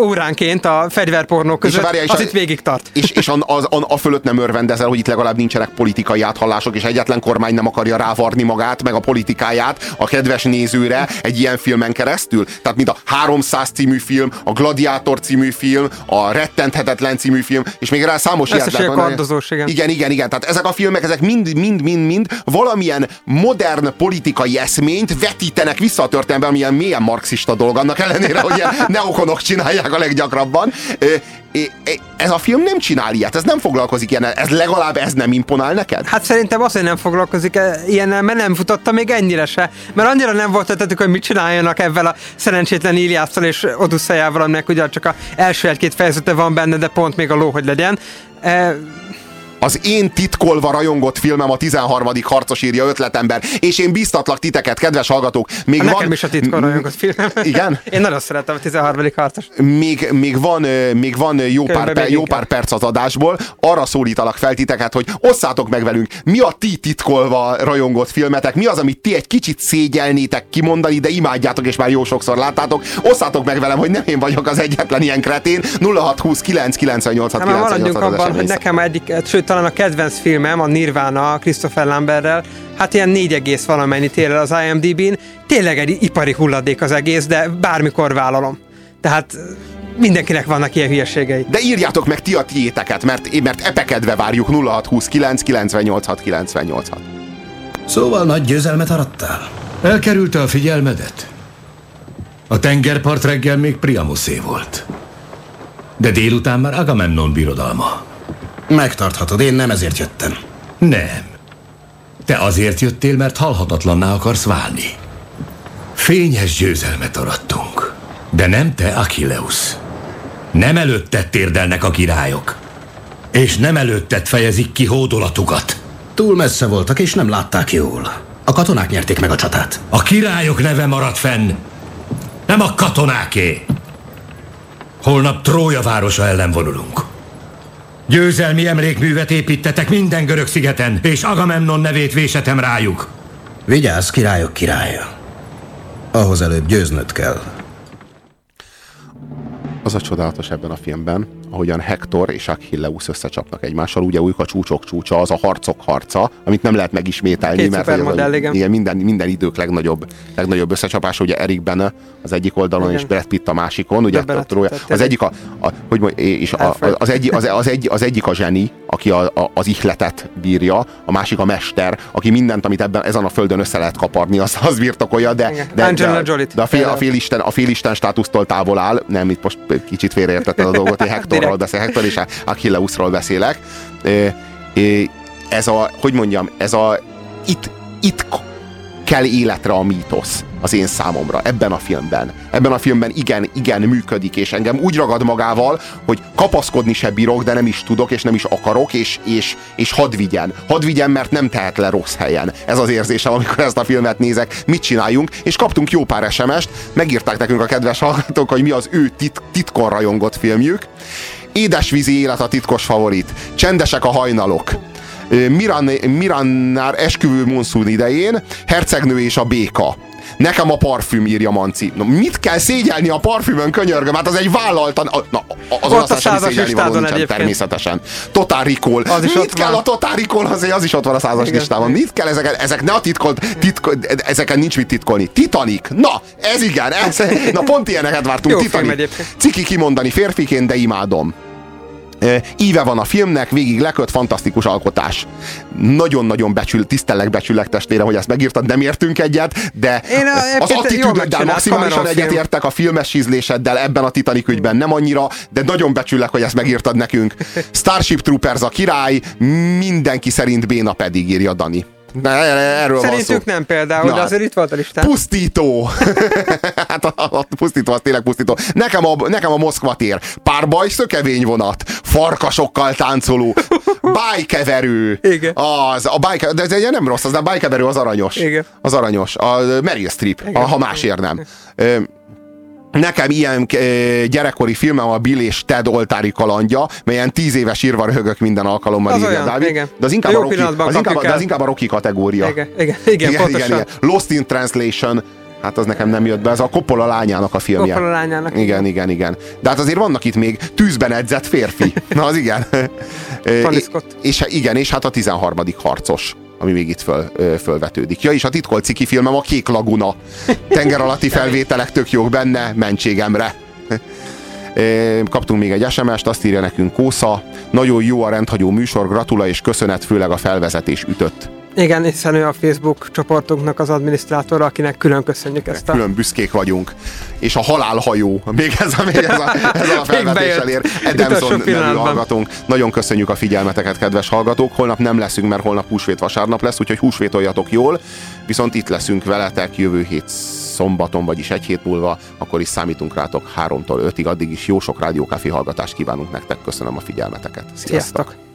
óránként a fegyverpornó között, várjál, és az a- itt végig tart. És, és a, az, a, a fölött nem örvendezel, hogy itt legalább nincsenek politikai áthallások, és egyetlen kormány nem akarja rávarni magát, meg a politikáját a kedves nézőre egy ilyen filmen keresztül. Tehát mint a 300 című film, a Gladiátor című film, a Rettenthetetlen című film, és még rá számos kardozós, igen. Igen, igen, igen. Tehát ezek a filmek, ezek mind, mind, mind, mind valamilyen modern politikai eszményt vetítenek vissza a történelembe, amilyen mélyen marxista dolog, annak ellenére, hogy ilyen neokonok csinálják a leggyakrabban. Ez a film nem csinál ilyet, ez nem foglalkozik ilyen, ez legalább ez nem imponál neked? Hát szerintem azért nem foglalkozik e- ilyennel, mert nem futotta még ennyire se. Mert annyira nem volt ötletük, hogy mit csináljanak ebben a szerencsétlen Iliásszal és Odüsszejával, aminek ugye csak a első egy-két fejezete van benne, de pont még a ló, hogy legyen. E, Az én titkolva rajongott filmem a 13. harcos írja ötletember, és én biztatlak titeket, kedves hallgatók, még nekem van... is a titkon rajongott film. Igen? Én nagyon szeretem a 13. harcos. még, még, van, még van jó pár, Körülbelül per, jó pár perc az adásból, arra szólítalak fel titeket, hogy osszátok meg velünk, mi a ti titkolva rajongott filmetek, mi az, amit ti egy kicsit szégyelnétek kimondani, de imádjátok, és már jó sokszor láttátok. Osszátok meg velem, hogy nem én vagyok az egyetlen ilyen kretén. 0620 998 Hát már maradjunk abban, hogy nekem egyik, sőt talán a kedvenc filmem, a Nirvana, Christopher Lamberrel, hát ilyen 4 egész valamennyit ér el az IMDb-n. Tényleg egy ipari hulladék az egész, de bármikor vállalom. Tehát mindenkinek vannak ilyen hülyeségei. De írjátok meg ti a tiéteket, mert, mert epekedve várjuk 0620 998 986. Szóval nagy győzelmet arattál? Elkerülte a figyelmedet? A tengerpart reggel még Priamuszé volt. De délután már Agamemnon birodalma. Megtarthatod, én nem ezért jöttem. Nem. Te azért jöttél, mert halhatatlanná akarsz válni. Fényes győzelmet arattunk. De nem te, Achilleus. Nem előtted térdelnek a királyok. És nem előtted fejezik ki hódolatukat. Túl messze voltak, és nem látták jól. A katonák nyerték meg a csatát. A királyok neve marad fenn. Nem a katonáké. Holnap Trója városa ellen vonulunk. Győzelmi emlékművet építetek minden görög szigeten, és Agamemnon nevét vésetem rájuk. Vigyázz, királyok királya. Ahhoz előbb győznöd kell. Az a csodálatos ebben a filmben, ahogyan Hector és Achilleus összecsapnak egymással. Ugye újka csúcsok csúcsa, az a harcok harca, amit nem lehet megismételni, Két mert a, igen. igen, minden, minden idők legnagyobb, legnagyobb összecsapása, ugye Eric Bene az egyik oldalon, Igen. és Brad Pitt a másikon, ugye Döbbenet, Trója- az egyik a, a hogy mondj, és a, az, egy, az, az, egy, az egyik a zseni, aki a, a, az ihletet bírja, a másik a mester, aki mindent, amit ebben ezen a földön össze lehet kaparni, az, az birtokolja, de, Igen. de, Angelina de, de a, fél, a, félisten, a félisten státusztól távol áll, nem, itt most kicsit félreértetted a dolgot, én Hectorról Direkt. beszélek, Hector és Achilleusról beszélek. Ez a, hogy mondjam, ez a itt, itt kell életre a mítosz az én számomra, ebben a filmben. Ebben a filmben igen, igen működik, és engem úgy ragad magával, hogy kapaszkodni se bírok, de nem is tudok, és nem is akarok, és, és, és hadd vigyen. Hadd vigyen, mert nem tehet le rossz helyen. Ez az érzésem, amikor ezt a filmet nézek, mit csináljunk, és kaptunk jó pár SMS-t, megírták nekünk a kedves hallgatók, hogy mi az ő tit- titkon rajongott filmjük. Édesvízi élet a titkos favorit. Csendesek a hajnalok. Miran, Mirannár esküvő monszún idején, Hercegnő és a béka. Nekem a parfüm, írja Manci. Na, mit kell szégyelni a parfümön, könyörgöm? Hát az egy vállaltan... Na, azon Ott a százas listádon nincsen, természetesen. Total Recall. Az is mit kell van. a Total Recall? Az, az is ott van a százas Igen. listában. Mit kell ezeket? Ezek ne a titkolt, titko, ezeken nincs mit titkolni. Titanic. Na, ez igen. Ez, na pont ilyeneket vártunk. Jó Titanic. Ciki kimondani férfiként, de imádom. Íve van a filmnek, végig leköt, fantasztikus alkotás. Nagyon-nagyon becsül, tisztellek becsülek testvére, hogy ezt megírtad, nem értünk egyet, de Én a- az attitűdöddel maximálisan egyetértek a filmes ízléseddel ebben a Titanic ügyben nem annyira, de nagyon becsülek, hogy ezt megírtad nekünk. Starship Troopers a király, mindenki szerint Béna pedig, írja Dani. Na, erről van szó. Szerintük nem például, Na, de azért itt volt a listán. Pusztító! hát a, a pusztító az tényleg pusztító. Nekem a, nekem a Moszkva tér. Párbaj szökevényvonat. Farkasokkal táncoló. Bájkeverő. Igen. Az, a bájke, de ez egy nem rossz, az a bájkeverő az aranyos. Igen. Az aranyos. A Meryl Streep, Igen. ha másért nem. Ö, Nekem ilyen ö, gyerekkori filmem a Bill és Ted oltári kalandja, melyen tíz éves írva röhögök minden alkalommal Az írja olyan, Dávid. igen. De az inkább, Jó a Rocky, az, inkább, de az inkább a Rocky kategória. Igen, igen, igen, pontosan. Lost in Translation, hát az nekem nem jött be, ez a Coppola lányának a filmje. Coppola lányának, Igen, igen, igen. De hát azért vannak itt még tűzben edzett férfi. Na, az igen. Tony Scott. és igen, és hát a 13. harcos ami még itt föl, fölvetődik. Ja, és a titkolt ciki filmem a Kék Laguna. Tenger alatti felvételek tök jók benne, mentségemre. Kaptunk még egy SMS-t, azt írja nekünk Kósza. Nagyon jó a rendhagyó műsor, gratula és köszönet, főleg a felvezetés ütött. Igen, hiszen ő a Facebook csoportunknak az adminisztrátora, akinek külön köszönjük ezt a... külön büszkék vagyunk. És a halálhajó, még ez a, még ez a, ez a Még felvetéssel ér. bejött. Edemson nevű hallgatónk. Nagyon köszönjük a figyelmeteket, kedves hallgatók. Holnap nem leszünk, mert holnap húsvét vasárnap lesz, úgyhogy húsvétoljatok jól. Viszont itt leszünk veletek jövő hét szombaton, vagyis egy hét múlva, akkor is számítunk rátok 3-tól 5-ig. Addig is jó sok rádiókáfi hallgatást kívánunk nektek. Köszönöm a figyelmeteket. Sziasztok! Sziasztok!